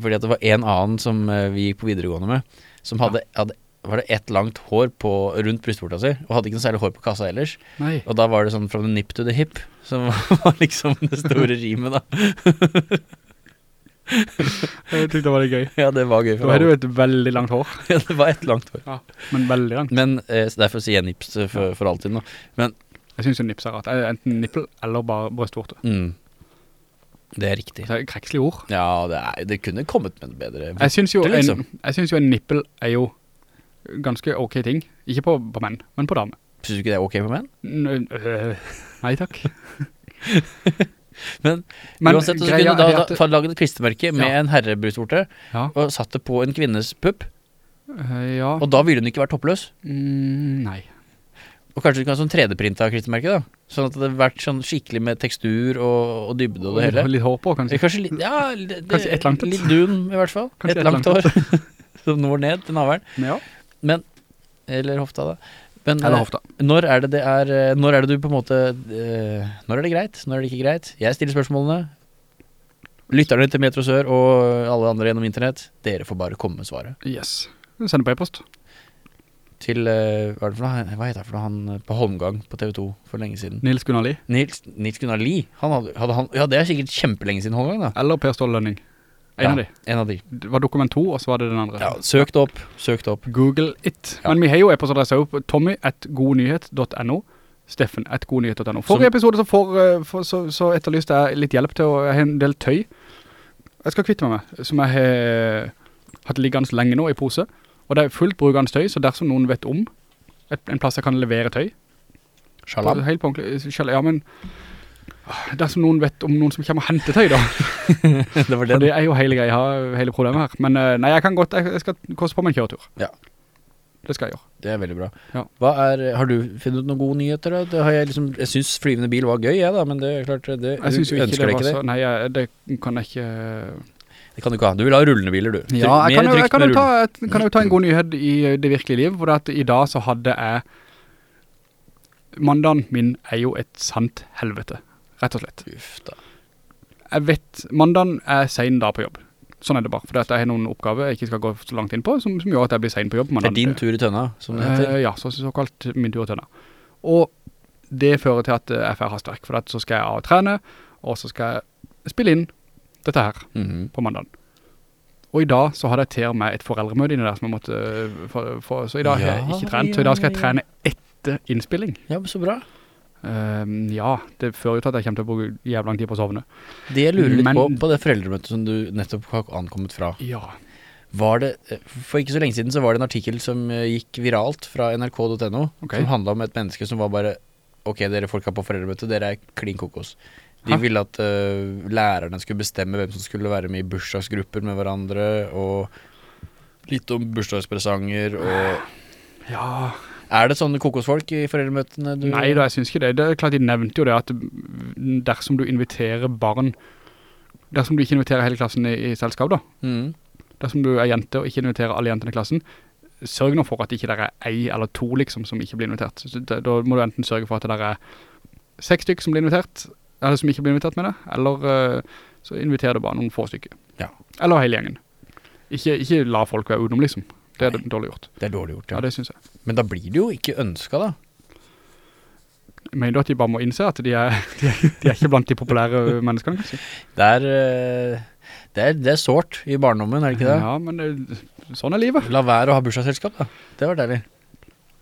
fordi at det var en annen som eh, vi gikk på videregående med, som hadde, hadde var det ett langt hår på, rundt brystvorta si, og hadde ikke noe særlig hår på kassa ellers. Nei. Og da var det sånn from the nip to the hip, som var liksom det store rimet da. Jeg tenkte det var litt gøy. Ja, det var gøy Da for har du et veldig langt hår, Ja, det var et langt hår. Ja, men veldig langt. Men eh, derfor sier jeg nips eh, for, for alltid nå. Men Jeg synes jo nips er rart. Enten nippel eller bare brystvorte. mm, det er riktig. Det er krekselig ord. Ja, det, er, det kunne kommet med en bedre Jeg synes jo, liksom. en, jeg synes jo en nippel er jo ganske ok ting. Ikke på, på menn, men på dame. Synes du ikke det er ok for menn? N- øh, Nei takk. Men, Men uansett, så kunne du da, da laget et klistremerke med Ja. en herrebrusorte Ja. og satt det på en kvinnes pupp, Uh, ja. og da ville hun ikke vært toppløs. Mm, nei. Og kanskje du kan ha sånn 3D-printa klistremerke, da. Sånn at det hadde vært sånn skikkelig med tekstur og, og dybde og det hele. Litt hår på, kanskje. Kanskje litt Ja, det, Kanskje et langt. Litt dun, i hvert fall. Kanskje et et langt langt hår. Som når ned til navlen. Ja. Eller hofta, da. Men Eller eh, hofta. når er det det er eh, Når er det du på en måte eh, Når er det greit? Når er det ikke greit? Jeg stiller spørsmålene. Lytterne til Metro Sør og alle andre gjennom internett, dere får bare komme med svaret. Yes. Send på e-post. Til eh, hva, er det for noe? hva heter det for noe? Han eh, på Holmgang på TV 2 for lenge siden. Nils Gunnar Lie. Nils, Nils Gunnar Lie. Han hadde, hadde han, ja, det er sikkert kjempelenge siden Holmgang, da. Eller Per Ståle Lønning. En ja, av de. En av de. Det var dokument 2, og så var det den andre. Ja, søkt opp. søkt opp. Google it. Ja. Men vi har jo e-postadresse opp, tommy at godnyhet.no Steffen at godnyhet.no Forrige episode så, får, eh, for, så, så etterlyste jeg litt hjelp til å har en del tøy jeg skal kvitte meg med, som jeg har hatt liggende lenge nå i pose. Og det er fullt brukernes tøy, så dersom noen vet om et, en plass jeg kan levere tøy, Shalom. helt på ordentlig, ja, men ah, dersom noen vet om noen som kommer og henter tøy da, det var for den. det er jo hele greia, hele problemet her. Men eh, nei, jeg kan godt, jeg, skal koste på meg en kjøretur. Ja. Det skal jeg gjøre. Det er veldig bra. Ja. Er, har du funnet noen gode nyheter? Da? Det har jeg liksom, jeg synes flyvende bil var gøy, jeg da, men det er klart, det, Jeg synes jo du ikke ønsker det deg var så, nei, jeg, det kan jeg ikke... Det kan du ikke ha. Du vil ha rullende biler, du. Ja, jeg kan, jo, jeg kan, jo ta, kan jo ta en god nyhet i det virkelige liv, for at i dag så hadde jeg... Mandagen min er jo et sant helvete, rett og slett. Uff da. Jeg vet, mandagen er sen da på jobb. Sånn er det bare, for jeg har noen oppgaver jeg ikke skal gå så langt inn på, som, som gjør at jeg blir sen på jobb. Det er din tur i tønna, som det heter. Eh, ja, så, såkalt min tur i tønna. Og det fører til at jeg får hastverk, for at så skal jeg av og trene, og så skal jeg spille inn dette her Mhm. på mandagen. Og i dag så hadde jeg til meg et foreldremøte inne der som jeg måtte øh, få, få- så i dag har jeg ikke trent, så i dag skal jeg ja, ja. trene etter innspilling. Ja, så bra. Um, ja, det fører jo til at jeg kommer til å bruke jævlig lang tid på å sovne. Det jeg lurer litt Men- på, på det foreldremøtet som du nettopp har ankommet fra, Ja. var det, eh, for ikke så lenge siden så var det en artikkel som eh, gikk viralt fra nrk.no, okay. som handlet om et menneske som var bare, ok, dere folk har på foreldremøte, dere er klin kokos. De ville at uh, lærerne skulle bestemme hvem som skulle være med i bursdagsgrupper med hverandre, og litt om bursdagspresanger, og Ja, er det sånne kokosfolk i foreldremøtene? Du, nei da, jeg synes ikke det. Det er klart de nevnte jo det at dersom du inviterer barn, dersom du ikke inviterer hele klassen i, i selskap da, Mm. dersom du er jente og ikke inviterer alle jentene i klassen, sørg nå for at ikke det er ei eller to liksom som ikke blir invitert. Det, da må du enten sørge for at det er seks stykker som blir invitert, eller som ikke blir invitert med det, eller eh, så inviterer du bare noen få stykker. Ja. Eller hele gjengen. Ikke, ikke la folk være utenom liksom. Det er Nei. dårlig gjort. Det er dårlig gjort, Ja, ja. det synes jeg. Men da blir det jo ikke ønsket da. Mener du at de bare må innse at de er, de er, de er ikke blant de populære menneskene, kanskje? Det er, eh, det er, det er sårt i barndommen, er det ikke det? Ja, men det, sånn er livet. La være å ha bursdagsselskap da. Det var deilig.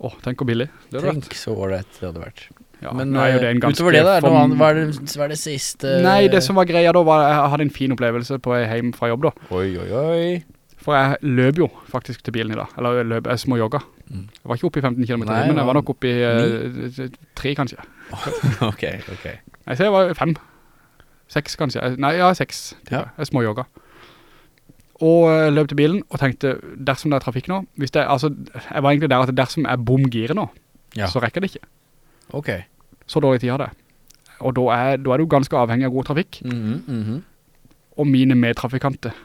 Åh, tenk hvor billig. Det hadde vært. Tenk så ålreit det hadde vært. Ja, Men nå er jo det en eh, ganske utover det da, noe form- hva, er det, hva er det siste? Nei, det som var greia da var jeg hadde en fin opplevelse på hjem fra jobb da. Oi, oi, oi. For jeg løp jo faktisk til bilen i dag. Eller jeg løp, jeg små jogga. Mm. Jeg var ikke oppe i 15 km, Nei, men jeg var nok oppe i uh, tre kanskje. ok, ok. Nei, så jeg var fem. Seks kanskje. Nei, ja, seks. Ja. Ja. Jeg små jogga. Og eh, løp til bilen og tenkte, dersom det er trafikk nå, hvis det, altså, jeg var egentlig der at dersom jeg bomgirer nå, Ja, så rekker det ikke. Ok. Så dårlig tid har det. Og da er, da er du ganske avhengig av god trafikk. Mhm, mhm. og mine medtrafikanter.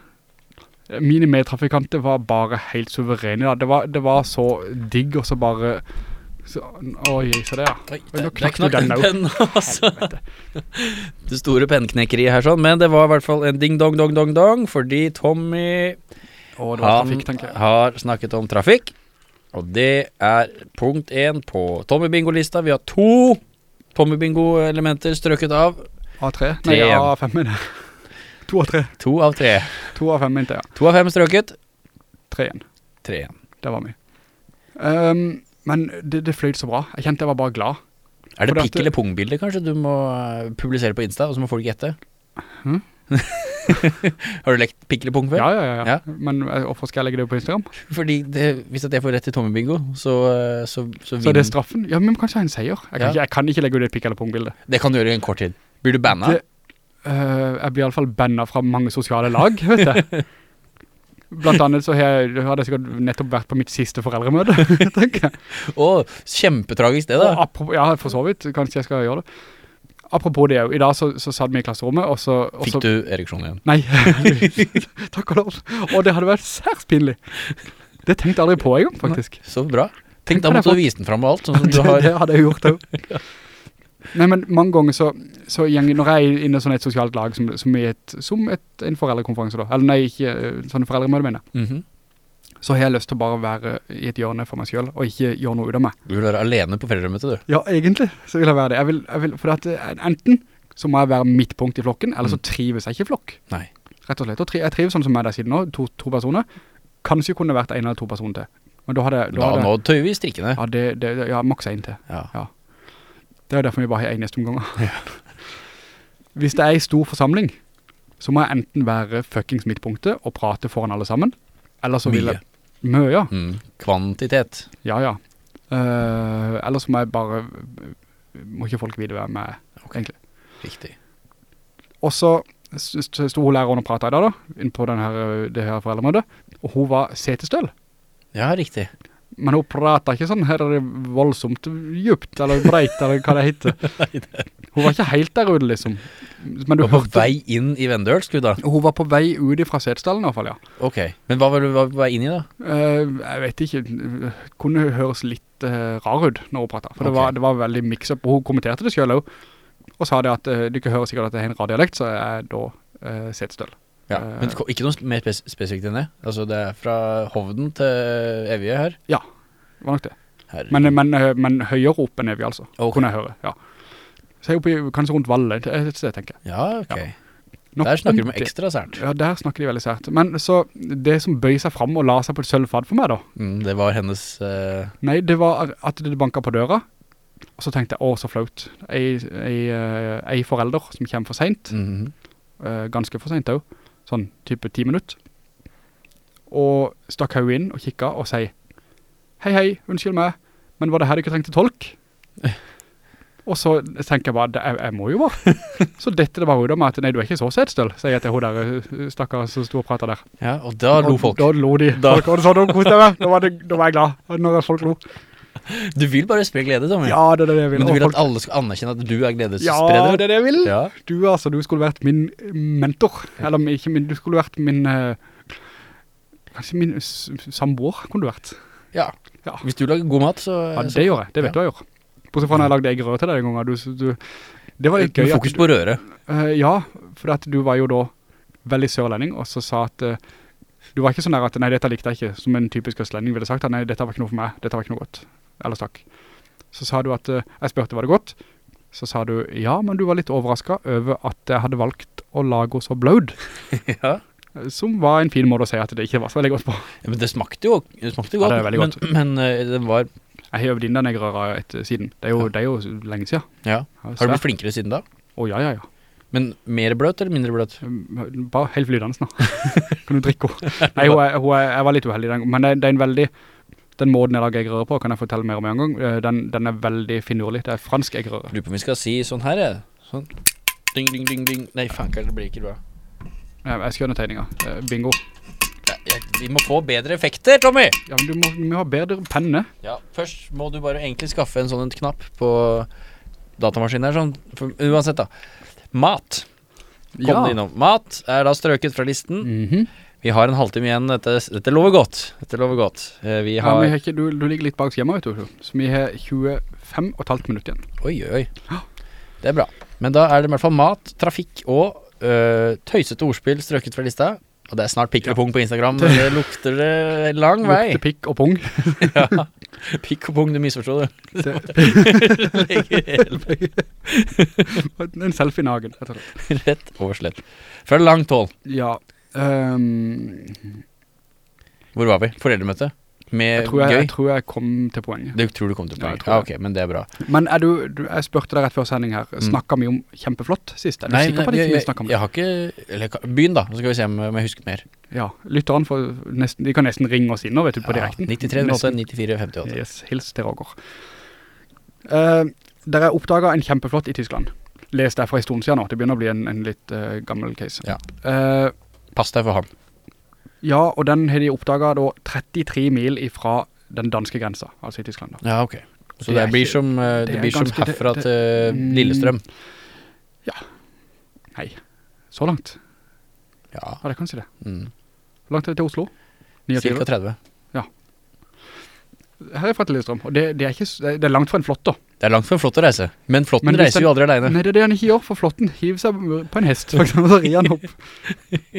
Mine medtrafikanter var bare helt suverene. Da. Det, var, det var så digg og så bare... Så, oi, så det ja. Oi, Oi, nå knakk du den pennen, altså. Det store pennknekkeriet her sånn, men det var i hvert fall en ding-dong-dong-dong-dong, fordi Tommy Å, det Han trafikk, har snakket om trafikk, og det er punkt 1 på Tommy Bingo-lista. Vi har to Tommy Bingo-elementer strøket av. A3? Nei, Tre igjen. A5 er det. To av tre. To av tre. To av fem mente, ja. To av fem strøket. Tre igjen. Tre igjen. Det var mye. Um, men det, det fløyt så bra. Jeg kjente jeg var bare glad. Er det pikk eller pung-bilder kanskje du må eh, publisere på Insta, og så må folk gjette? Hm? Har du lekt pikk eller pung før? Ja, ja, ja. ja. Men eh, hvorfor skal jeg legge det på Instagram? Fordi det, hvis jeg får rett til Tommy-bingo, så, eh, så, så, det er straffen? Ja, men kanskje en seier. Jeg kan, ikke, jeg kan ikke legge ut et pikk eller pung-bilde. Det kan du gjøre i en kort tid. Blir du banna? Det- øh, jeg blir i alle fall banna fra mange sosiale lag, vet jeg. Blant annet så har jeg, hadde jeg sikkert nettopp vært på mitt siste foreldremøte, tenker jeg. Å, kjempetragisk det da. ja, for så vidt, kanskje jeg skal gjøre det. Apropos det, jo, i dag så, så satt vi i klasserommet, og så... Og så Fikk du ereksjon igjen? Nei, takk og lov. Og det hadde vært særlig pinlig. Det tenkte jeg aldri på en gang, faktisk. Så bra. Tenk, Tenk da måtte du vise den frem og alt, sånn som du har. det hadde jeg gjort også. Nei, men mange ganger så, så gjenger, når jeg er inne i sånn et sosialt lag som, som, et, som et, en foreldrekonferanse da, eller nei, ikke eh, sånne foreldremøte mener, Mhm. Så har jeg lyst til å bare være i et hjørne for meg selv, og ikke gjøre noe ut av meg. Du vil være alene på foreldremøtet, du. Ja, egentlig så vil jeg være det. Jeg vil, jeg vil, for at eh, enten så må jeg være midtpunkt i flokken, eller så Mm. trives jeg ikke i flokk. Nei. Rett og slett. Og jeg trives sånn som jeg der siden nå, to, to personer. Kanskje kunne det vært en eller to personer til. Men da hadde jeg... Da, hadde, nå tøyer vi strikkene. Ja, det, det, ja, maks en til. Ja. Det er derfor vi bare har en neste omgang. Hvis det er en stor forsamling, så må jeg enten være fuckings midtpunktet og prate foran alle sammen, eller så vil jeg... Ja. Mm. Kvantitet. Ja, ja. Uh, ellers må jeg bare... Må ikke folk vite hvem jeg er, egentlig. Riktig. Og så s- s- sto hun læreren og pratet i dag da, inn på her, det her foreldremøtet, og hun var setestøl. Ja, riktig. Men hun pratet ikke sånn her er det voldsomt djupt, eller breit, eller hva det heter. Hun var ikke helt der ute, liksom. Men du var på hørte... vei inn i Vendøl, skulle du da? Hun var på vei ut fra Setsdalen i hvert fall, ja. Ok. Men hva var du på vei inn i da? Uh, jeg vet ikke, kunne høres litt uh, rar ut når hun pratet, for det, var, det var veldig mix-up, og hun kommenterte det selv også, og sa det at uh, du ikke hører sikkert at det er en radialekt, så er da uh, setestøl. Ja, men ikke noe mer spes spesifikt enn det. Altså, det er fra Hovden til Evje her. Ja, det var nok det. Men, men, men høyere opp enn Evje, altså, okay. kunne jeg høre, ja. Så jeg er oppe i, kanskje rundt Valle, det er et sted, tenker jeg. Ja, ok. Nok Der snakker de om ekstra sært. Ja, der snakker de veldig sært. Men så, det som bøy seg frem og la seg på et sølvfad for meg da, Mm, det var hennes Uh... nei, det var at det banket på døra, og så tenkte jeg, åh, så flaut. En eh, forelder som kommer for sent, Mm -hmm. uh, ganske for sent også, sånn type ti minutter, og stakk høy inn og kikket og sier, hei, hei, unnskyld meg, men var det her du ikke trengte tolk? Og så tenker jeg bare, jeg, jeg må jo bare. Så dette det bare ut meg at, nei, du er ikke så setstøl, sier jeg til hun der stakkars som stod og pratet der. Ja, og da lo folk. Da lo de. Da- Folk, og så da koste jeg meg. Da var, det, da var jeg glad når folk lo. Du vil bare spre glede, Tommy. Ja, det er det jeg vil. Men du vil at alle skal anerkjenne at du er ja, det er det jeg vil. Ja. Du altså, du skulle vært min mentor. Eller ikke min, du skulle vært min, eh, kanskje min samboer, kunne du vært. ja. Ja. Hvis du lager god mat, så Ja, det gjør jeg. Det vet ja. du jeg gjør. Bortsett fra når jeg lagde eggerør til deg en gang. Du, du, det var litt gøy. at fokus på røret. Uh, ja, for du var jo da veldig sørlending, og så sa at uh, du var ikke sånn der at nei, dette likte jeg ikke, som en typisk østlending ville sagt, at nei, dette var ikke noe for meg, dette var ikke noe godt. eller takk. Så sa du at, uh, jeg spørte var det godt, så sa du, ja, men du var litt overrasket over at jeg hadde valgt å lage så blød, ja. som var en fin måte å si at det ikke var så veldig godt på. Ja, Men det smakte jo det smakte Ja, godt. det er veldig godt. Men, men det var Jeg har øvd inn eggerøra etter siden. Det er jo, det er jo lenge siden. Ja. Har du blitt flinkere siden da? Å, ja, ja, ja. Men mer bløt eller mindre bløt? Bare helt flytende snart. kan du drikke henne? Nei, hun er, hun er, jeg var litt uheldig den men det, det er en veldig, den måten jeg lager eggerøre på, kan jeg fortelle mer om en gang, Eh, den, den er veldig finurlig, det er fransk eggerøre. Lurer på om vi skal si sånn her, jeg. Sånn. Ding, ding, ding, ding. Nei, fanker, det blir ikke bra. Jeg skal gjøre noen tegninger, Eh, bingo. Vi må få bedre effekter, Tommy! Ja, men du må, du må ha bedre penne. Ja, først må du bare egentlig skaffe en sånn en knapp på datamaskinen her, sånn. For, uansett da. Mat. Kom Ja. det innom. Mat er da strøket fra listen. Mhm. Vi har en halvtime igjen. Dette, dette lover godt. Dette lover godt. Vi har, Ja, vi har ikke, du, du ligger litt bak skjemaet, vet du, så vi har 25 og et halvt minutt igjen. Oi, oi, oi. Det er bra. Men da er det i hvert fall mat, trafikk og øh, tøysete ordspill strøket fra lista. Og det er snart pikk og pung på Instagram, men det lukter det lang vei. Lukter pikk og pung. Ja. Pikk og pung, du misforstår det. Hele en selfie-nagen, rett og slett. rett over slett. Fra langt hold. Ja, Um... Hvor var vi? Foreldremøte? Med jeg, tror jeg, gøy? jeg tror jeg kom til poenget. Du tror du kom til Ja, poeng? Ja, det. ok, men det er bra. Men er du, du, jeg spurte deg rett før sending her, snakket vi om kjempeflott sist? Er du sikker på jeg, vi jeg, om jeg har ikke Eller jeg begynn, da, så skal vi se om jeg husker mer. Ja, lytteren får nesten, de kan nesten ringe oss inn nå, vet du, på direkten. 93 08 Nesten. 94 58. Yes, hils til Roger. Uh, der er oppdaget en kjempeflott i Tyskland. Les det for en stund siden nå, det begynner å bli en, en litt uh, gammel case. Ja. Uh, Pass deg for han. Ja, og den har de oppdaget da 33 mil ifra den danske grensa, altså i Tyskland da. Ja, ok. Så Det det, blir ikke- som, eh, det det blir som ganske- herfra det- til Lillestrøm? Ja. Nei, så langt. Ja. Ja, det kan si det. Mm. Hvor langt er det til Oslo? 29. Cirka 30. Her er fra til Lillestrøm, og det, det, er ikke, det er langt fra en flott da. Det er langt for en flott å reise. Men flotten Men reiser den- jo aldri alene. Nei, det er det han ikke gjør, for flotten hiver seg på en hest, eksempel, og så rir han opp.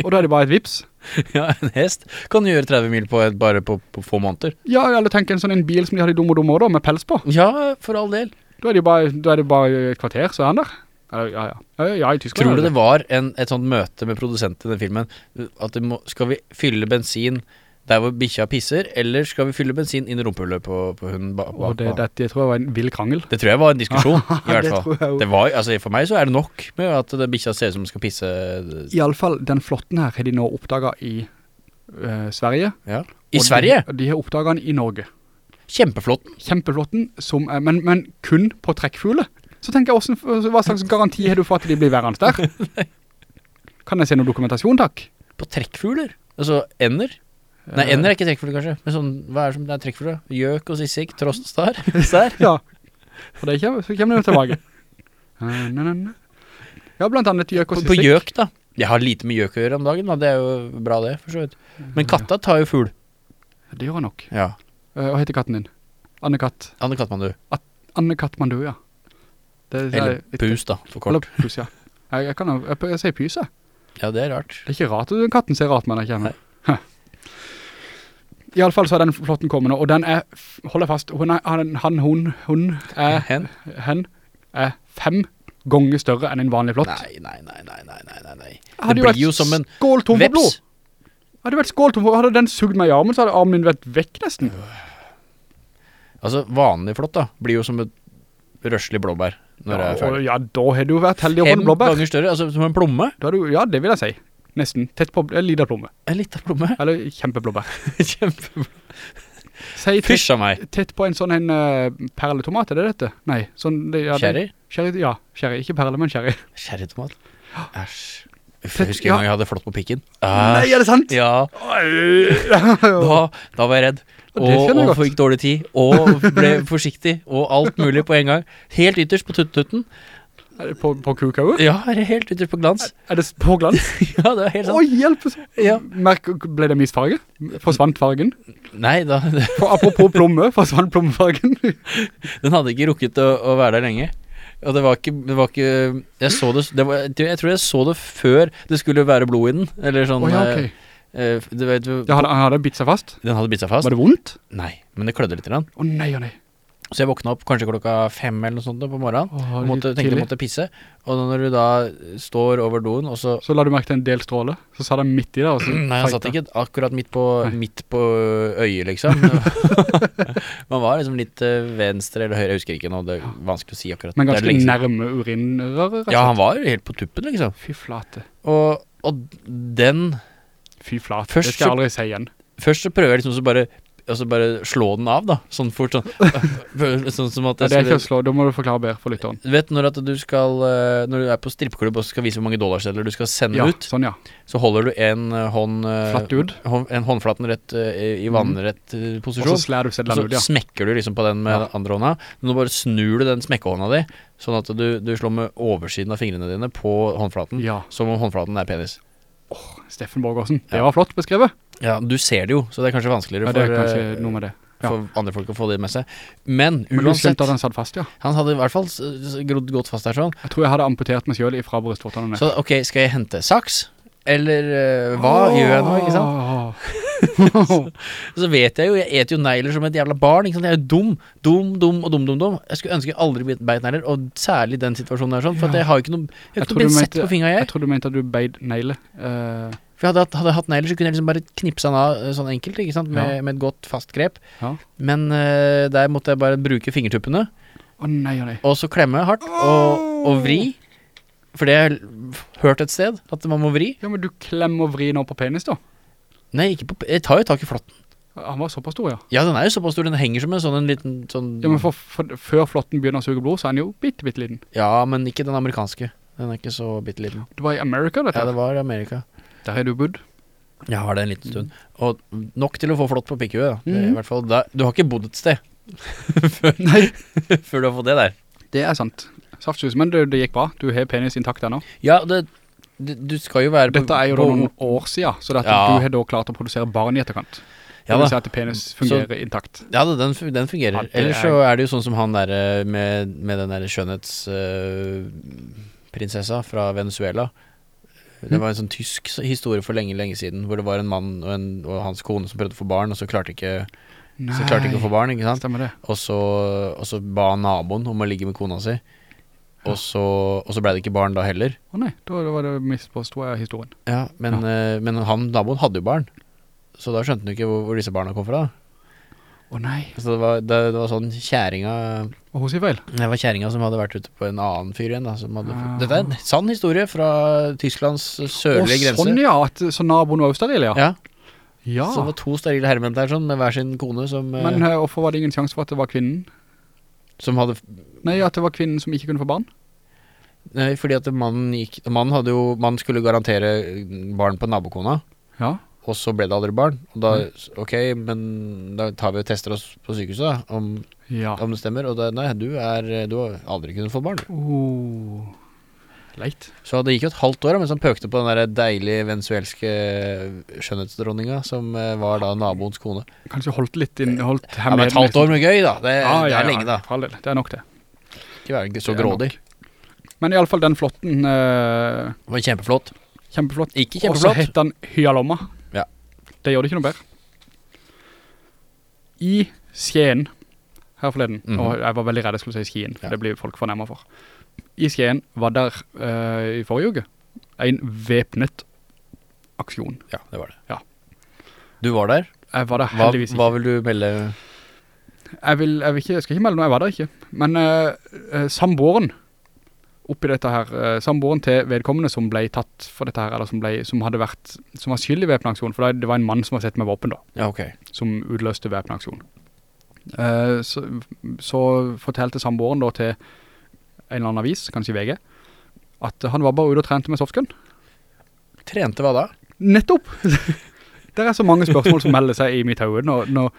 Og da er det bare et vips. Ja, en hest kan gjøre 30 mil på et, bare på, på få måneder. Ja, eller tenk en sånn en bil som de hadde i Dum og Dum også da, med pels på. Ja, for all del. Da er, det bare, da er det bare et kvarter, så er han der. Ja, ja. Ja, ja, i Tyskland. Tror du det var en, et sånt møte med produsenten i den filmen? At må, skal vi fylle bensin der hvor bikkja pisser, eller skal vi fylle bensin inn i rumpehullet på, på hunden ba, ba, det, det, det tror jeg var en vill krangel. Det tror jeg var en diskusjon, i hvert fall. var, altså For meg så er det nok med at det bikkja ser ut som den skal pisse I alle fall, den flotten her har de nå oppdaget i uh, Sverige. ja. Og I Sverige? De, de har oppdaget den i Norge. Kjempeflotten. Kjempeflotten, som er, men, men kun på trekkfugle. Så tenker jeg, hva slags garanti har du for at de blir værende der? Kan jeg se noen dokumentasjon, takk? På trekkfugler? Altså ender? Nei, ender er ikke trekkfugl, kanskje. Men sånn, hva er det som det er trekkfugl? Gjøk og sissik, trost, star? Sær? Ja, for det kommer, så kommer det tilbake. Eh. Ja, blant annet gjøk og På, på sissik. gjøk, da. Jeg har lite med gjøk å gjøre om dagen, da. Det er jo bra, det, for så vidt. Men katta tar jo fugl. Det gjør han nok. Ja. Eh, hva heter katten din? Anne-Katt. Anne Kattmandu. du. Anne Kattmandu, ja. Det, det er Eller litt- pus, da, for kort. Eller pus, ja. Jeg, jeg kan jo, jeg, jeg sier pyse. Ja, det er rart. Det er ikke rart at katten ser rart, men jeg kjenner. Hæ. I alle fall så er den flotten kommende, og den er, holder fast, er, han, han, hun, hun er, Hen? hen, er fem ganger større enn en vanlig flott. Nei, nei, nei, nei, nei, nei, nei. Det blir jo som en skål tom for blod. Hadde det vært skål tom for, hadde den sugd meg i armen, så hadde armen min vært vekk nesten. Altså, vanlig flott da, blir jo som et røslig blåbær Ja, og, ja, da har du vært heldig å få en blåbær. Fem ganger større, altså som en plomme. Du, ja, det vil jeg si. Nesten. Tett på, en liten plomme. En liten plomme. Eller kjempeblåbær. kjempeblåbær. Si av meg. tett på en sånn en uh, perletomat, er det dette? Nei, sånn... Det, ja, det- Sherry? Ja. Sherry, ikke perle, men sherry. Sherrytomat. Æsj. Uff, Jeg husker ja. en gang jeg hadde flott på pikken. Nei, er det sant? Ja, Ja. da, da var jeg redd. Og Og, og fikk dårlig tid, og ble forsiktig, og alt mulig på en gang. Helt ytterst på tuttutten. Er det på, på kukauet? Ja, er det helt ute på glans. Er det på glans? Ja, det er helt sant. hjelp! Ja. Merk, ble det misfarge? Forsvant fargen? Nei, da, apropos plomme, forsvant plommefargen? den hadde ikke rukket å, å være der lenge. Og det var ikke, det var ikke Jeg så det, det var, Jeg tror jeg så det før det skulle være blod i den. Eller sånn Åja, ja, ok. eh, eh, Du vet Ja, hadde, hadde bitt seg fast? Den hadde bitt seg fast. Var det vondt? Nei, men det klødde litt. Grann. Å nei, å nei. Så jeg våkna opp kanskje klokka fem eller noe sånt på morgenen. Å, Og måtte, tenkte jeg måtte pisse. Og når du da står over doen, og så Så la du merke til en del stråle. Så sa den midt i det, og Nei, han satt ikke akkurat midt på, midt på øyet, liksom. Man var liksom litt eh, venstre eller høyre, jeg husker ikke nå. Det er vanskelig å si akkurat. Men ganske nærme urinrøret, Ja, han var jo helt på tuppen, liksom. Fy flate. Og, og den Fy flate. Det skal jeg aldri si igjen. Først så prøver jeg liksom så bare Altså bare slå den av, da. Sånn fort. Sånn, sånn som at jeg det er ikke å slå, da må du forklare bedre for lytteren. Vet når at du skal eh, Når du er på strippeklubb og skal vise hvor mange dollarsedler du skal sende Ja, ut, sånn ja. så holder du en eh, hånd eh, Flatt ut. En håndflaten rett i- vannrett mm. vannrett eh, Og så slær du Og sedlene så ut, ja. smekker du liksom på den med Ja. andre hånda. Nå bare snur du den smekkehånda di, sånn at du, du slår med oversiden av fingrene dine på håndflaten. Ja, Som om håndflaten er penis. Steffen Borgårdsen. Det var flott beskrevet. Ja, du ser det jo, så det er kanskje vanskeligere Ja, det er for, kanskje eh, noe med det. Ja. for andre folk å få det med seg. Men uansett, Men satt fast, ja. han hadde i hvert fall grodd godt fast der sånn. Jeg tror jeg hadde amputert meg selv ifra brystvortene. Så ok, skal jeg hente saks? Eller uh, hva gjør jeg nå, ikke sant? sant? Så vet jeg jo, jeg eter jo negler som et jævla barn. Ikke sant? Jeg er jo dum, dum, dum og dum, dum, dum. Jeg skulle ønske jeg aldri beit negler, og særlig den situasjonen der, sånn. For jeg har jo ikke noe Jeg har ikke tror noe du bensett på fingra, jeg. Jeg tror du mente at du beit negler. Uh... For hadde, hadde jeg hatt negler, så kunne jeg liksom bare knipsa den av eh, sånn enkelt, ikke sant, med, Ja. med et godt fast grep. Ja. Men uh, der måtte jeg bare bruke fingertuppene, Å nei, å nei. og så klemme hardt, og, og vri. For det har jeg hørt et sted, at man må vri. Ja, men du klemmer og vri nå på penis da. Nei, ikke på Jeg tar jo tak i flotten. Han var såpass stor, ja. Ja, den er jo såpass stor, den henger som en sånn en liten sånn Ja, men for, for, før flotten begynner å suge blod, så er den jo bitte, bitte liten. Ja, men ikke den amerikanske. Den er ikke så bitte liten. Det var i Amerika, dette. Ja, det var i Amerika. Der har du bodd. Jeg har det en liten stund. Og nok til å få flott på pikkhuet, er Mhm. I hvert fall der. Du har ikke bodd et sted før, før du har fått det der. Det er sant. Saftsus, men det, det gikk bra. Du har penis intakt ennå. Ja, det, det Du skal jo være på- Dette er jo da noen år siden, så Ja. du har da klart å produsere barn i etterkant. Ja det vil si at penis fungerer intakt. Ja, den, den fungerer. Ellers er- så er det jo sånn som han der med, med den der skjønnhetsprinsessa fra Venezuela. Det Mm. var en sånn tysk historie for lenge, lenge siden, hvor det var en mann og, en, og hans kone som prøvde å få barn, og så klarte ikke, så klarte ikke å få barn, ikke sant? Stemmer det. Og så, og så ba naboen om å ligge med kona si, og så, og så ble det ikke barn da heller. Å nei, da var det misforstod jeg historien. Ja, men, eh, men han naboen hadde jo barn, så da skjønte han ikke hvor, hvor disse barna kom fra. Å nei, Så det var, det, det var sånn kjæringa og hun sier feil. Det var kjæringa som hadde vært ute på en annen fyr igjen. Da, som hadde, Ah. Dette er en sann historie fra Tysklands sørlige sørlige grense. sånn ja, at, så naboen var steril, ja. Ja, Ja, Så det var to sterile herremenn der sånn, med hver sin kone som, eh, men eh, hvorfor var det ingen sjanse for at det var kvinnen? Som hadde Nei, at det var kvinnen som ikke kunne få barn? Nei, fordi at mannen gikk Mannen hadde jo Mannen skulle garantere barn på nabokona, Ja. og så ble det aldri barn. Og da Mm. Ok, men da tar vi og tester oss på sykehuset, da, om, Ja. om det stemmer. Og da Nei, du er Du har aldri kunnet få barn. Oh. Leit. Så det gikk jo et halvt år mens han pøkte på den der deilige venezuelske skjønnhetsdronninga, som eh, var da naboens kone. Kanskje holdt litt inn, holdt Ja, men et halvt år med gøy, da. Det, Ja, det er ja, lenge, da. Ja. Det er nok det. Ikke være så grådig. Men i alle fall den flotten, uh, var kjempeflott. kjempeflott. Ikke Og så kjempeflott. het den Hyalomma. Ja. Det gjør det ikke noe bedre. I Skien, her forleden, Mhm. og jeg var veldig redd jeg skulle si Skien, for Ja. det blir folk fornemmer for. I Skien var der uh, i forrige uke en vepnet aksjon. Ja, det var det. Ja. Du var der. Jeg var der Hva, heldigvis ikke. hva vil du melde? Jeg, vil, jeg, vil ikke, jeg skal ikke melde noe, jeg var der ikke. Men uh, samboeren oppi dette her, uh, samboeren til vedkommende som ble tatt for dette her, eller som, ble, som hadde vært, som var skyld i væpneaksjon, for det, var en mann som var sett med våpen da, Ja, ok. som utløste væpneaksjon. Uh, så, så fortalte samboeren da til en eller annen avis, kanskje VG, at han var bare ute og trente med softgun. Trente hva da? Nettopp! det er så mange spørsmål som melder seg i mitt når,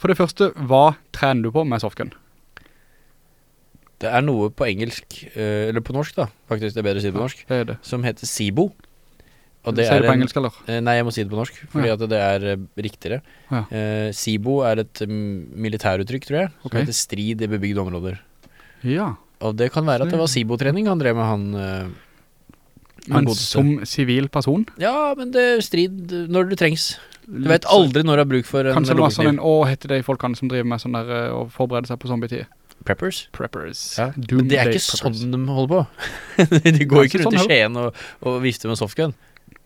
for det første, hva trener du på med softgun? Det er noe på engelsk, eh, eller på norsk da, faktisk, det er bedre å si det på norsk, Det er det. som heter SIBO. Og det Sier er det på en- engelsk, eller? Eh, nei, jeg må si det på norsk, fordi Ja. at det er eh, riktigere. Ja. Uh, SIBO er et mm, militæruttrykk, tror jeg, Ok. som heter strid i bebygde områder. Ja. Og det kan være at det var SIBO-trening han drev med, han... eh, han Men godeste. som sivil person? Ja, men det strid eh, når det trengs. Du vet aldri når du har bruk for en Kanskje det var sånn en, å, heter det folkene som driver med sånn der, eh, og forbereder seg på zombietid? Preppers. Preppers. Ja, men det er ikke preppers. sånn de holder på. de går ikke rundt sånn, i skjeen Skien og, og vifter med softgun.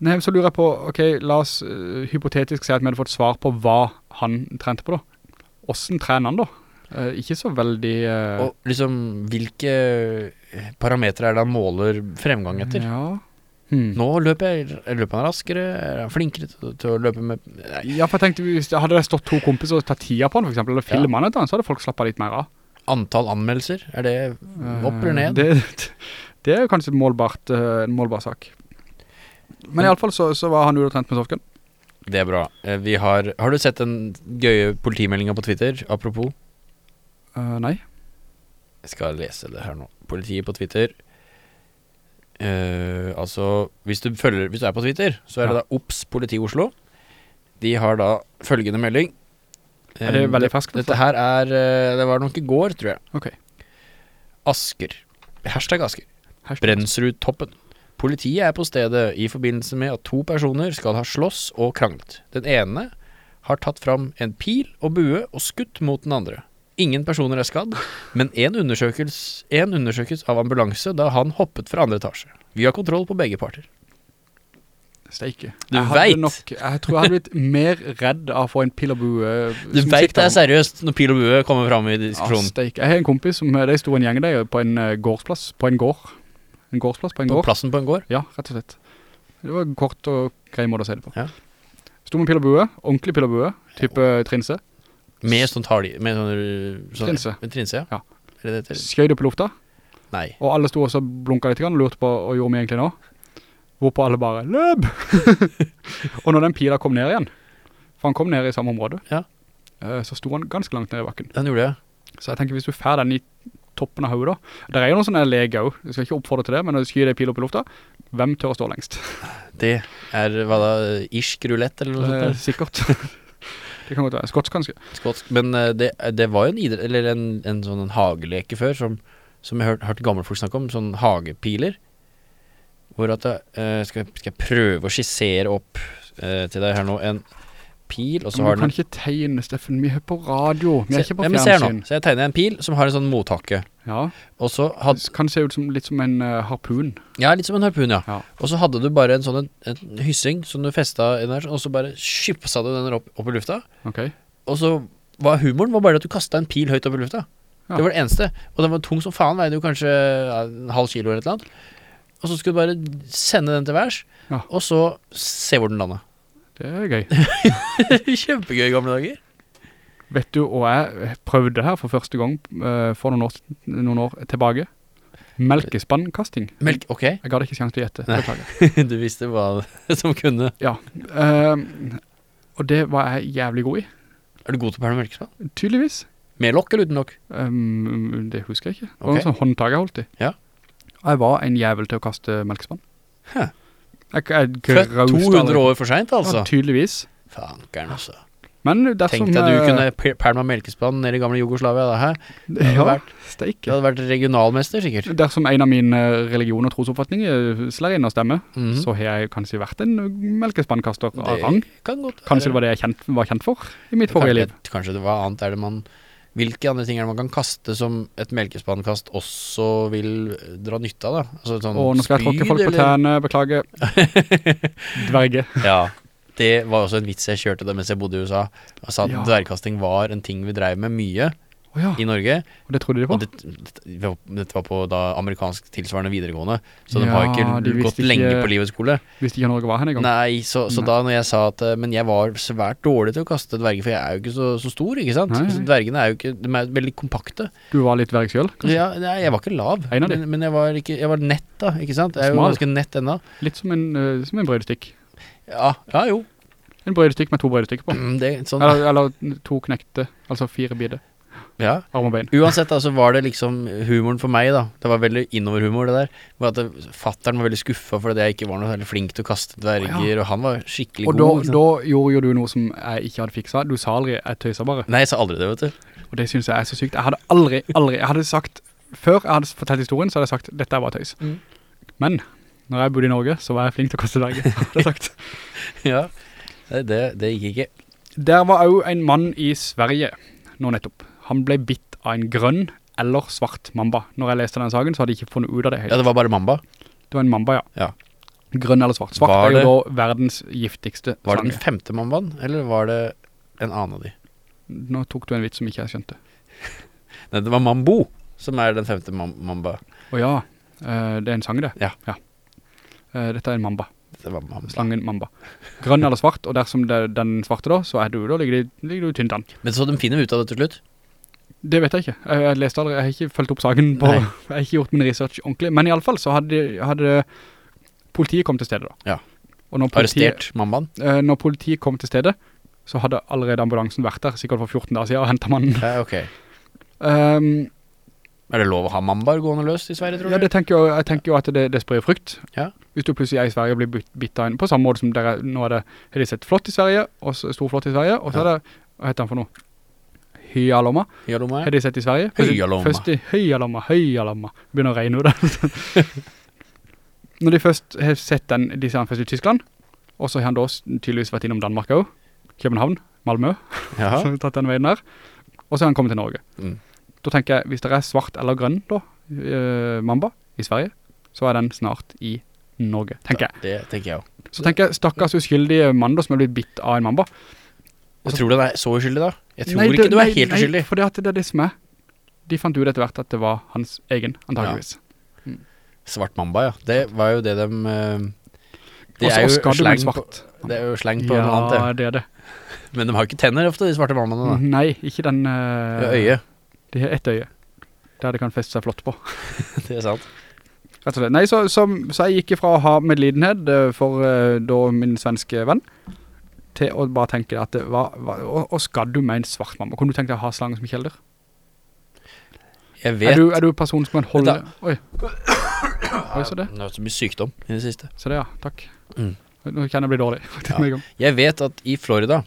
Nei, så lurer jeg på, ok, la oss uh, hypotetisk si at vi hadde fått svar på hva han trente på da. Hvordan trener han da? Eh, ikke så veldig... uh, Og liksom, hvilke parametre er det han måler fremgang etter? Ja. Hmm. Nå løper jeg, løper han raskere, er han flinkere til, til å løpe med Nei, Ja, for jeg tenkte, hvis det hadde det stått to kompiser og tatt tida på han for eksempel, eller filmet han etter eller så hadde folk slappet litt mer av. Antall anmeldelser, er det opp eller ned? Eh, Det, det er kanskje målbart, eh, en målbar sak. Men i alle fall så, så var han ute og trent med softgun. Det er bra. Eh, Vi har, har du sett den gøye politimeldinga på Twitter? Apropos. Eh, nei. Jeg skal lese det her nå. Politiet på Twitter. Uh, altså, hvis du, følger, hvis du er på Twitter, så er det da OBS politi Oslo. De har da følgende melding. Er det Eh, veldig fersk? Dette altså? her er Det var nok i går, tror jeg. Ok. Asker. Hashtag Asker. Hashtag. Brensrudtoppen. Politiet er på stedet i forbindelse med at to personer skal ha slåss og kranglet. Den ene har tatt fram en pil og bue og skutt mot den andre. Ingen personer er skadd, men én undersøkes, en undersøkes av ambulanse da han hoppet fra andre etasje. Vi har kontroll på begge parter. Steike. Du veit! vet. Jeg tror jeg hadde blitt mer redd av å få en pil og bue. Du som veit det er seriøst når pil og bue kommer fram i Ja, diskusjonen. steike. Jeg har en kompis som de sto en gjeng der på en eh, gårdsplass, på en gård. En gårdsplass på en På gård. plassen på en gård. Ja, rett og slett. Det var en kort og grei måte å si det på. Ja. Sto med pil og bue, ordentlig pil og bue, type trinse. Med sånn tali... Med sånn, sånn Trinse. Med trinse, ja. Ja. Er det i lufta, Nei. og alle sto også og blunket litt og lurte på hva gjorde vi egentlig nå. Hvorpå alle bare, løp! og når den pila kom ned igjen, for han kom ned i samme område, Ja. eh, så sto han ganske langt ned i bakken. Den gjorde jeg. Så jeg tenker hvis du fær den i toppen av hodet da, det er jo noen sånne lege også, jeg skal ikke oppfordre til det, men når du skyr deg pil opp i lufta, hvem tør å stå lengst? Det er, hva da, irsk rulett eller noe sånt? Eh, sikkert. det kan godt være. Skotsk kanskje. Skotsk. Men eh, det, det var jo en idrett, eller en, en sånn en hageleke før, som, som jeg har hørt, hørt gamle folk snakke om, sånn hagepiler. Hvor at eh, skal, jeg- skal jeg prøve å skissere opp eh, til deg her nå en pil, og så Men har du kan ikke tegne, Steffen. Vi er på radio. Vi er Se- ikke på ja, men se nå. fjernsyn. Så jeg tegner en pil som har en sånn mottakke Ja, Og så had... det kan se ut som, litt som en uh, harpun. Ja, litt som en harpun, ja. Ja. Og så hadde du bare en sånn en, en hyssing som du festa i her, og så bare skypsa du den opp, opp i lufta. Ok. Og så var humoren var bare at du kastet en pil høyt opp i lufta. Ja. Det var det eneste. Og den var tung som faen, veide jo kanskje en halv kilo eller et eller annet. Og så skulle du bare sende den til værs, Ja. og så se hvor den landa. Det er gøy. Kjempegøy gamle dager. Vet du, og jeg prøvde her for første gang uh, for noen år, noen år tilbake. Melkespannkasting. Melk Ok, Jeg det ikke sjanse til å gjette. Du visste hva som kunne. Ja. Uh, og det var jeg jævlig god i. Er du god til å pælme melkespann? Tydeligvis. Med lokk eller uten lokk? Um, det husker jeg ikke. Det var okay. noen sånn håndtag jeg holdt i. Ja. Jeg var en jævel til å kaste melkespann. Hæ. Født 200 år for seint, altså. Ja, tydeligvis. Fankeren, altså. Men dersom... Tenk deg du eh, kunne pælma melkespann nede i gamle Jugoslavia. Det her. hadde Ja, vært- Du hadde vært regionalmester, sikkert. Dersom en av mine religion- og trosoppfatninger slår inn og stemmer, Mhm. så har jeg kanskje vært en melkespannkaster av rang. kan godt Kanskje det var det jeg kjent, var kjent for i mitt forrige liv. Kanskje det var annet er det man Hvilke andre ting er det man kan kaste som et melkespannkast også vil dra nytte av, da? Altså sånn Åh, nå skal jeg tråkke folk på tærne, beklager. Dverge. Ja. Det var også en vits jeg kjørte da mens jeg bodde i USA. Altså at Ja. dvergkasting var en ting vi dreiv med mye Åja, i Norge. og det trodde de på. Det, det, dette var på da amerikansk tilsvarende videregående, så de Ja, har ikke de gått ikke, lenge på livets skole. Visste ikke Norge var her gang. Nei, så, så Nei. da når jeg sa at eh, Men jeg var svært dårlig til å kaste dverger, for jeg er jo ikke så, så stor, ikke sant? Nei, nei. Dvergene er jo ikke De er veldig kompakte. Du var litt dverg kanskje? Ja, nei, jeg var ikke lav, men, men jeg var ikke Jeg var nett, da, ikke sant? Jeg er jo ganske nett ennå. Litt som en, uh, som en brødstikk. Ja, ja jo. En brødstikk med to brødstikker på. Mm, Det, sånn, Eller, eller to knekte, altså fire bidder, ja. arm og bein. Uansett, da, så var det liksom humoren for meg, da. Det var veldig innoverhumor, det der. Var at det- Fatteren var veldig skuffa fordi jeg ikke var noe særlig flink til å kaste dverger, og han var skikkelig Og god. da, da gjorde jo du noe som jeg ikke hadde fiksa. Du sa aldri, jeg tøysa bare. Nei, jeg sa aldri det, vet du. Og det synes jeg er så sykt. Jeg hadde aldri, aldri, jeg hadde sagt, før jeg hadde fortalt historien, så hadde jeg sagt, dette er bare tøys. Mm. Men, når jeg bodde i Norge, så var jeg flink til å kaste dverger, hadde jeg sagt. Ja. Nei, Det, det gikk ikke. Der var jo en mann i Sverige, nå nettopp. Han ble bitt av en grønn eller svart mamba. Når jeg leste den saken, så hadde jeg ikke funnet ut av det helt. Ja, det var bare mamba. Det var en mamba, ja. Ja. Grønn eller svart. Svart Var er jo det- da verdens giftigste Var det den femte mambaen, eller var det en annen av de? Nå tok du en vits som ikke jeg skjønte. Nei, det var Mambo som er den femte mam mamba. Å ja, eh, det er en sang det. Ja. Eh, dette er en mamba. Det var mamba. Slangen mamba. Grønn eller svart, og dersom det er den svarte da, så er du, da ligger ligger du tynt an. Men så de finner ut av det til slutt? Det vet jeg ikke. Jeg, jeg leste aldri, jeg har ikke følt opp saken på, Nei. jeg har ikke gjort min research ordentlig. Men i alle fall så hadde, hadde politiet kommet til stedet da. Ja. Politiet, Arrestert mammaen? eh, når politiet kom til stedet, så hadde allerede ambulansen vært der, sikkert for 14 dager siden, og hentet mannen. Ja, ok. Um, Er det lov å ha mambaer gående løs i Sverige, tror du? ja, det tenker jeg, jeg tenker jo at det, det sprer frykt. Ja. Hvis du plutselig er i Sverige og blir bitt av en, på samme måte som dere, nå er det, har de sett flott i Sverige, og så- stor flott i Sverige, og så er det, hva heter han for noe? Hyalomma. Hyalomma, Har ja. de sett i Sverige? Hyalomma. Først i Hyalomma, Hyalomma. Begynner å regne ut når de først har sett den, de ser han først i Tyskland, og så har han da tydeligvis vært innom Danmark også, København, Malmø, Jaha. så har tatt den veien der, og så har han kommet til Norge. Mm. Da tenker jeg, hvis det er svart eller grønn da, uh, mamba i Sverige, så er den snart i Norge, tenker jeg. Det tenker jeg også. Så tenker jeg, stakkars uskyldige mann da, som er blitt bitt av en mamba. Og tror du den er så uskyldig da? Jeg tror Nei, ikke det- du er helt nei, uskyldig. for det, at det er det som er. De fant ut etter hvert at det var hans egen, antageligvis. Svart mamba, ja. Det var jo det de eh, Det er jo med på, det er jo sleng på noe annet, Ja, det. det er det. Men de har jo ikke tenner ofte, de svarte mammaene da. Nei, ikke den... Det Uh, er øye. De har ett øye. Der det kan feste seg flott på. Det er sant. Rett og slett. Nei, så, så, så jeg gikk fra å ha medlidenhet eh, for uh, da min svenske venn, til å bare tenke at det var, var og, og skal du med en svart mamma? Kunne du tenke deg å ha slangen som kjelder? Jeg Er vet du, er du person som kan holde... Oi. Oi, så det. Det er så mye sykdom i det siste. Så det, ja. Takk. Mm. Nå kjenner jeg bli dårlig. Ja. Jeg vet at i Florida,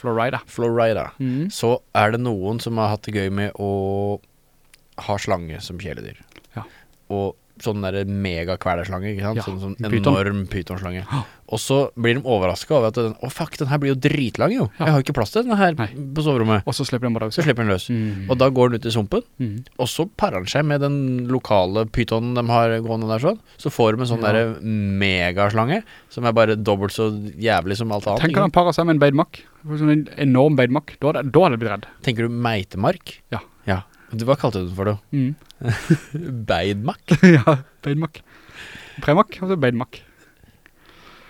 Florida. Florida, Mm. så er det noen som har hatt det gøy med å ha slange som kjeledyr. Ja. Og sånn der mega kvelerslange, ikke sant? Ja, Sånn, sånn enorm pytonslange. Og så blir de overrasket over at den, å fuck, den her blir jo dritlang jo. Ja. Jeg har jo ikke plass til den her Nei. på soverommet. Og så slipper den bare Så slipper den løs. Mm. Og da går den ut i sumpen, Mm. og så parer den seg med den lokale pytonen de har gående der sånn. Så får de en sånn Ja. derre megaslange, som er bare dobbelt så jævlig som alt annet. Tenk om den parer seg med en beidmakk. Sånn en enorm beidmakk. Da da hadde jeg blitt redd. Tenker du meitemark? Ja. Du, hva kalte du den for da? Mm. Beidmakk? ja, beidmakk. Premakk, altså beidmakk.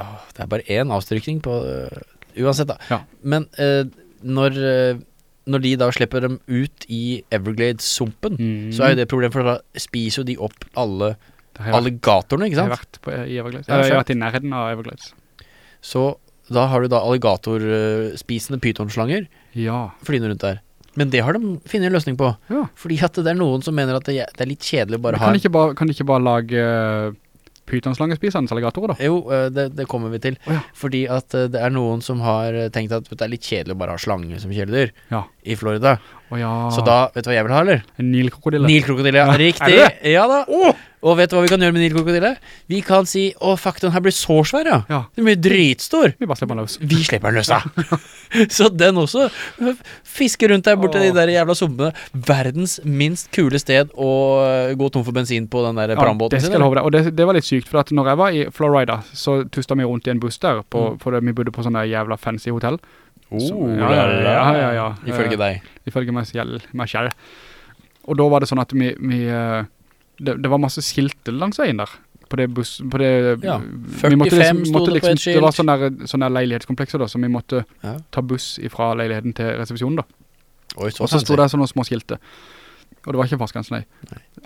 Åh, det er bare én avstrykning på øh, Uansett, da. Ja. Men øh, når, øh, når de da slipper dem ut i Everglades-sumpen, Mm. så er jo det problemet, problem, for da spiser jo de opp alle Det alligatorene, ikke jeg har vært på, i Everglades. Ja, jeg har vært i nærheten av Everglades. Så da har du da alligatorspisende pytonslanger Ja. flyende rundt der. Men det har de funnet en løsning på. ja. Fordi at det er noen som mener at det er litt kjedelig å bare ha kan, de ikke bare, lage uh, pytonslangespisende alligatorer da? Jo, øh, det, det kommer vi til. Oh, ja. Fordi at øh, det er noen som har tenkt at det er litt kjedelig å bare ha slange som kjæledyr Ja. I Florida. Oh, ja. Så da, vet du hva jeg vil ha, eller? En nilkrokodille. Nilkrokodille, ja. Riktig. det Ja da. Og vet du hva vi kan gjøre med nilkrokodille? Vi kan si å fuck, den her blir så svær, ja. Ja. Den blir dritstor. Vi bare slipper den løs. Vi slipper den løs, da. så den også fisker rundt der borte i de der jævla sumpene. Verdens minst kule sted å øh, gå tom for bensin på den der prambåten Ja, det skal jeg deg. Og det, det var litt sykt, for at når jeg var i Florida, så tustet vi rundt i en buss der, på, Mm. for vi bodde på sånne jævla fancy hotell. Så- Oh, ja, ja, ja, ja, ja. Ifølge Eh, deg. Ifølge meg selv, meg selv. Og da var det sånn at vi, vi eh, det, det var masse skilte langs veien der. På det buss, på det Ja, 45 måtte 45 sto måtte det på et Det var sånne, der, sånne der leilighetskomplekser da, så vi måtte Ja. ta buss fra leiligheten til resepsjonen da. Oi, så Og så sto det sånne små skilte. Og det var ikke fartsgrense, nei.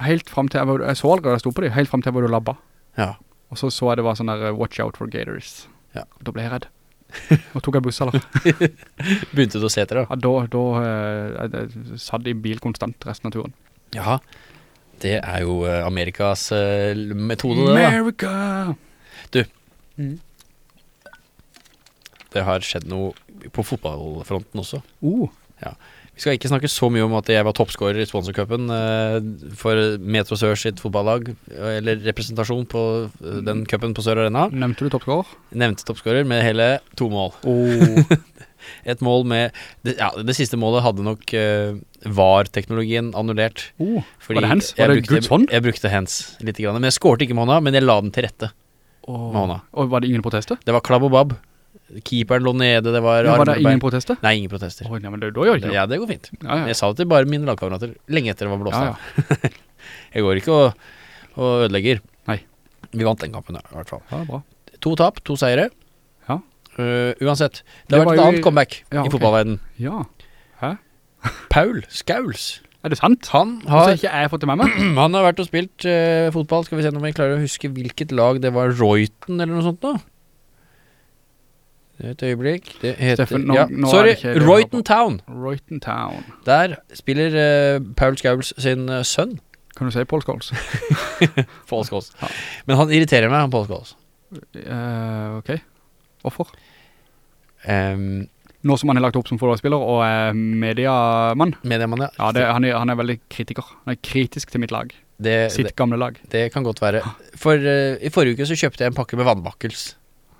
Helt frem til jeg var, jeg så allerede jeg sto på det, helt frem til jeg var du labba. Ja. Og så så jeg det var sånn der, uh, watch out for gators. Ja. Da ble jeg redd. Og tok jeg buss, da. Begynte du å se etter, da? Ja, da, da eh, jeg, jeg satt i bil konstant resten av turen. Jaha, det er jo eh, Amerikas eh, metode, det da. America! Du. Mm. Det har skjedd noe på fotballfronten også. Oh, Uh, Vi skal ikke snakke så mye om at jeg var toppskårer i sponsorcupen eh, for Metro Sør sitt fotballag, eller representasjon på eh, den cupen på Sør Arena. nevnte du toppskårer? Nevnte toppskårer med hele to mål. Oh. Et mål med Det, ja, det siste målet hadde nok uh, VAR-teknologien annullert. oh. Var det hands? Var det Guds hånd? Jeg brukte hands litt, grann, men jeg skårte ikke med hånda, men jeg la den til rette Oh. med hånda. Og var det ingen protester? Det var klabb og babb. Keeperen lå nede, det var Ja, var det ingen protester? Nei, ingen protester. Oi, nei, men det, da gjør ikke noe. Ja, det går fint. Ja, ja. Jeg sa det til bare mine lagkamerater lenge etter det var blåst Ja, av. Jeg går ikke og, og ødelegger. Nei. Vi vant den kampen, i hvert fall. Ja, bra. To tap, to seire. Ja. Uh, uansett. Det Det har vært et annet i- comeback Ja, i fotballverden Ja. Hæ? Paul Skauls. Er det sant? Han har ikke fått det med meg. han har vært og spilt uh, fotball. Skal vi se om vi klarer å huske hvilket lag det var. Reuten eller noe sånt nå? Et øyeblikk. Det heter Steffen, nå- ja. nå er Sorry, det det har Town. Royton Town. Der spiller uh, Paul Skauls sin uh, sønn. Kan du si Paul Scholes? Paul Scholes. Ja. Men han irriterer meg, han Paul Scholes. Uh, ok. Hvorfor? Um, Nå som han har lagt opp som fotballspiller og er mediamann. Mediemann, ja. Ja, det, han, er, han er veldig kritiker. Han er kritisk til mitt lag. Det, det, Sitt gamle lag. det kan godt være. For i forrige uke så kjøpte jeg en pakke med vannbakkels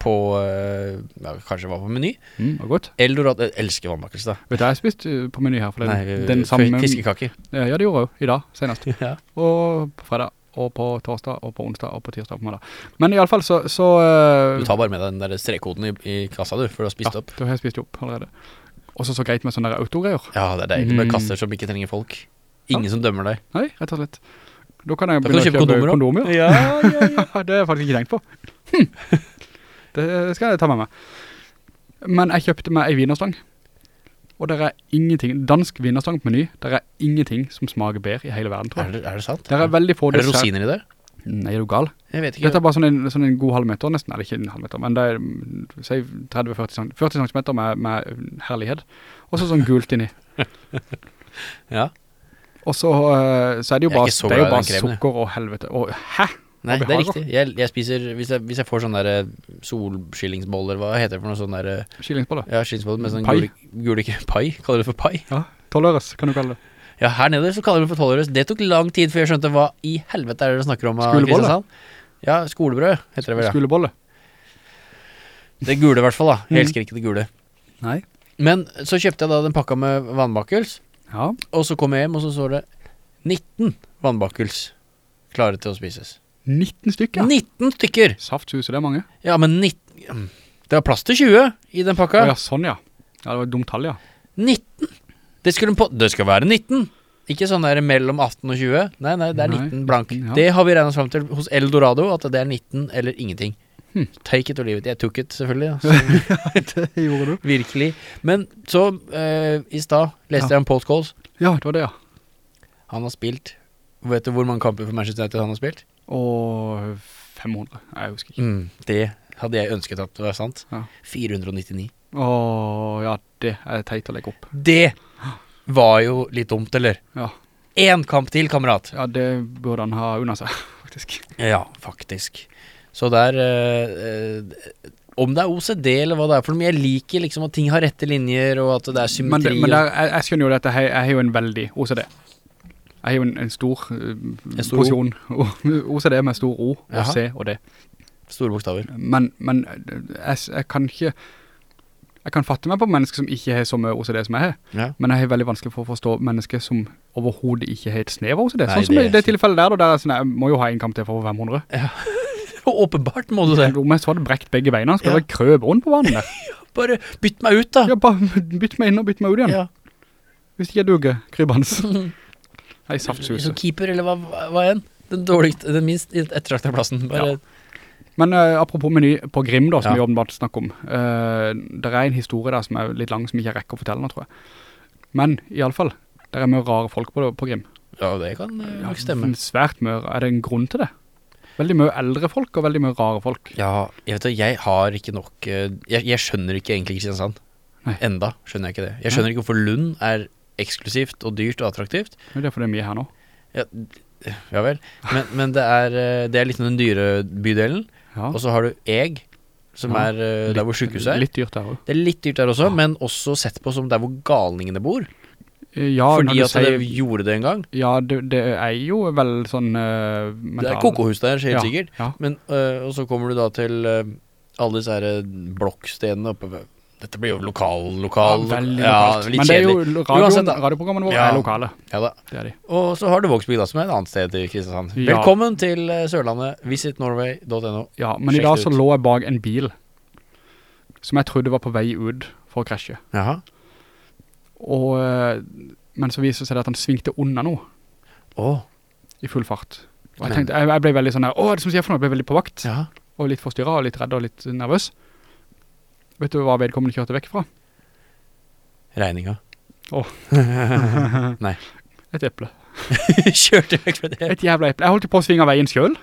på eh, ja, Kanskje det var på Meny. Mm, og godt. Eldorado Jeg elsker vannbakkelse, da. Vet du, jeg spist uh, på meny her Nei, den, eh, den samme... fiskekaker. Ja, det gjorde jeg jo i dag, senest. Ja. Og på fredag, og på torsdag, og på onsdag, og på tirsdag, på mandag. Men i alle fall så... så uh, Du tar bare med deg den der strekkoden i, i kassa, du, for du har spist ja, opp. det har jeg spist opp allerede. Også så greit med sånne der autogreier. Ja, det er deilig med Mm. kasser som ikke trenger folk. Ingen som dømmer deg. Nei, rett og slett. Da kan jeg Da kan du begynne å kjøpe kondomer, kondomer. Ja, ja, ja. det har jeg faktisk ikke tenkt på. Hm. Det skal jeg ta med meg. Men jeg kjøpte meg en vinerstang. Og det er ingenting, dansk vinerstang på meny, det er ingenting som smaker bedre i hele verden, tror Er, det, er det sant? Det er veldig få Er det rosiner i det? Nei, er du gal? Jeg vet ikke. Dette er bare sånn en, sånn en god halv meter nesten, eller ikke en halv meter, men det er, mm, si 30-40 cm, 40 cm med, med herlighet. Og så sånn gult inni. Ja. Og så, eh, så er det jo er bare, det er jo bare jeg. sukker og helvete. Og, hæ? Nei, det er riktig. Jeg, jeg spiser hvis jeg, hvis jeg får sånne der eh, solskillingsboller, hva heter det for noe sånn der Skillingsboller? Ja, skillingsboller med sånn Pai. ikke pai. Kaller du det for pai? Ja, 12 kan du kalle det. Ja, her nede så kaller du det for tolvøres. Det tok lang tid før jeg skjønte hva i helvete er det du snakker om. av Skolebolle? Kristiansand. Ja, skolebrød heter det vel, ja. Skulebolle. Det gule i hvert fall, da. Jeg Mhm. elsker ikke det gule. Nei. Men så kjøpte jeg da den pakka med vannbakkels, Ja, og så kom jeg hjem, og så står det 19 vannbakkels klare til å spises. 19 stykker. 19 stykker! Safthuset, det er mange. Ja, men 19 Det var plass til 20 i den pakka. Ja, sånn ja. Ja, det var et dumt tall, ja. 19! Det, skulle på, det skal være 19! Ikke sånn der mellom 18 og 20. Nei, nei, det er Nei, 19 blank. ja. Det har vi regnet oss fram til hos Eldorado, at det er 19 eller ingenting. Hmm. Take it or leave it. Jeg tok it, selvfølgelig. Ja, det gjorde du. virkelig. Men så, uh, i stad, leste Ja. jeg om Paul Scholes. Ja, det var det, ja. Han har spilt Vet du hvor mange kamper for Manchester United han har spilt? Og 500, jeg husker ikke. Mm, det hadde jeg ønsket at det var sant. Ja. 499. Åh, ja, det er teit å legge opp. Det var jo litt dumt, eller? Ja, Én kamp til, kamerat! ja det burde han ha unna seg, faktisk. Ja, faktisk. Så der eh, Om det er OCD eller hva det er for noe, jeg liker liksom at ting har rette linjer, og at det er Men, det, men der, jeg, jeg skjønner jo dette, jeg har jo en veldig OCD. Jeg har jo en, en stor uh, stor porsjon OCD med stor O og Jaha. C og D. Store bokstaver. Men, men jeg, jeg kan ikke Jeg kan fatte meg på mennesker som ikke har så mye OCD som jeg har, Ja. men jeg har veldig vanskelig for å forstå mennesker som overhodet ikke har et snev av OCD. Nei, sånn som det i det tilfellet der, da, der er sånn, jeg må jo ha en kamp til for 500. Åpenbart må du det. Om jeg så hadde brekt begge beina, skal Ja. det være krøbånd på vannet der. Bare bytt meg ut, da. Ja, bare bytt meg inn og bytt meg ut igjen. Ja. Hvis ikke jeg duger krybbans. Nei, saftsuse. Som keeper, eller hva, hva enn. Den dårligste, den minst ettertrakta plassen. Bare, Men uh, apropos meny på Grim da, som Ja. vi åpenbart snakker om. Uh, det er en historie der som er litt lang, som ikke rekker å fortelle nå, tror jeg. Men i alle fall, det er mye rare folk på, på Grim. ja, det kan uh, nok stemme. Svært mye. Er det en grunn til det? Veldig mye eldre folk og veldig mye rare folk. Ja, jeg vet det, jeg har ikke nok jeg, jeg skjønner ikke egentlig Kristiansand. Nei. Enda skjønner jeg ikke det. Jeg skjønner ikke hvorfor Lund er eksklusivt og dyrt og attraktivt. Det er derfor det er mye her nå. Ja, ja vel. Men, men det, er, eh, det er liksom den dyre bydelen. Ja. Og så har du Eg, som Ja, er eh, der hvor sykehuset er. Litt dyrt der også. Det er litt dyrt der også, men også sett på som der hvor galningene bor. Ja, fordi at sier- det gjorde det en gang. Ja, det, det er jo vel sånn uh, Det er kokohus der, helt sikkert. Men, uh, og så kommer du da til uh, alle disse her blokkstedene oppe ved Dette blir jo lokal, lokal ja, veldig lokalt. Men det er jo radioen, radioprogrammene våre Ja. er lokale. Ja da. Det er de. Og så har du Vågsbygda, som er et annet sted i Kristiansand. Velkommen til øh, Sørlandet. Visitnorway.no. Ja, men i dag så lå jeg bak en bil som jeg trodde var på vei ut for å krasje. Jaha. Og, eh, men så viser det seg at han svingte unna noe Å. i full fart. Og jeg tenkte, jeg, jeg ble veldig sånn her, åh, det som sier for noe? Jeg ble veldig på vakt, Ja. og litt forstyrret, og litt redd, og litt nervøs. Vet du hva vedkommende kjørte vekk fra? Regninga. Åh. Nei. Et eple. Kjørte vekk fra det. Et jævla eple. Jeg holdt på å svinge veien selv.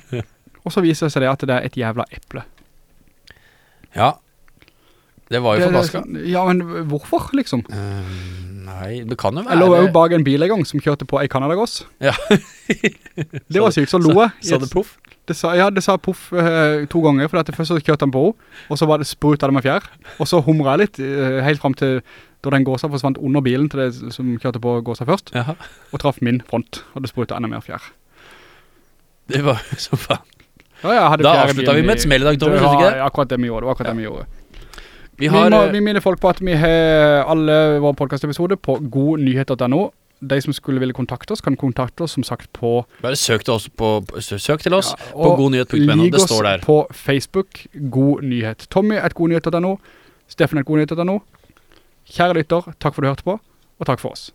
og så viser det seg det at det er et jævla eple. Ja. Det var jo forbaska. Ja, men hvorfor, liksom? Eh, nei, det kan jo være Jeg lå jo bak en bil en gang som kjørte på ei Canada-gås. Ja. det var sykt, så lo jeg. Sa det puff? Det sa, ja, det sa puff eh, to ganger, for det først så kjørte han på henne, og så var det sprut av det med fjær, og så humret jeg litt, eh, helt frem til da den gåsa forsvant under bilen til det som kjørte på gåsa først, Jaha. og traff min front, og det sprutet enda mer fjær. Det var så faen. Ja, Da avslutta vi med et smell i dag, ikke det? akkurat det vi gjorde, det var akkurat det vi gjorde. Vi Vi, må, eh, vi minner folk på at vi har alle våre podcastepisoder på godnyhet.no. De som skulle ville kontakte oss, kan kontakte oss som sagt på Bare søk til oss på Søk til oss Ja, på og godnyhet.no. Det oss står der. på Facebook, God Nyhet. Tommy et godnyhet.no, Steffen et godnyhet.no. Kjære lytter, takk for du hørte på, og takk for oss.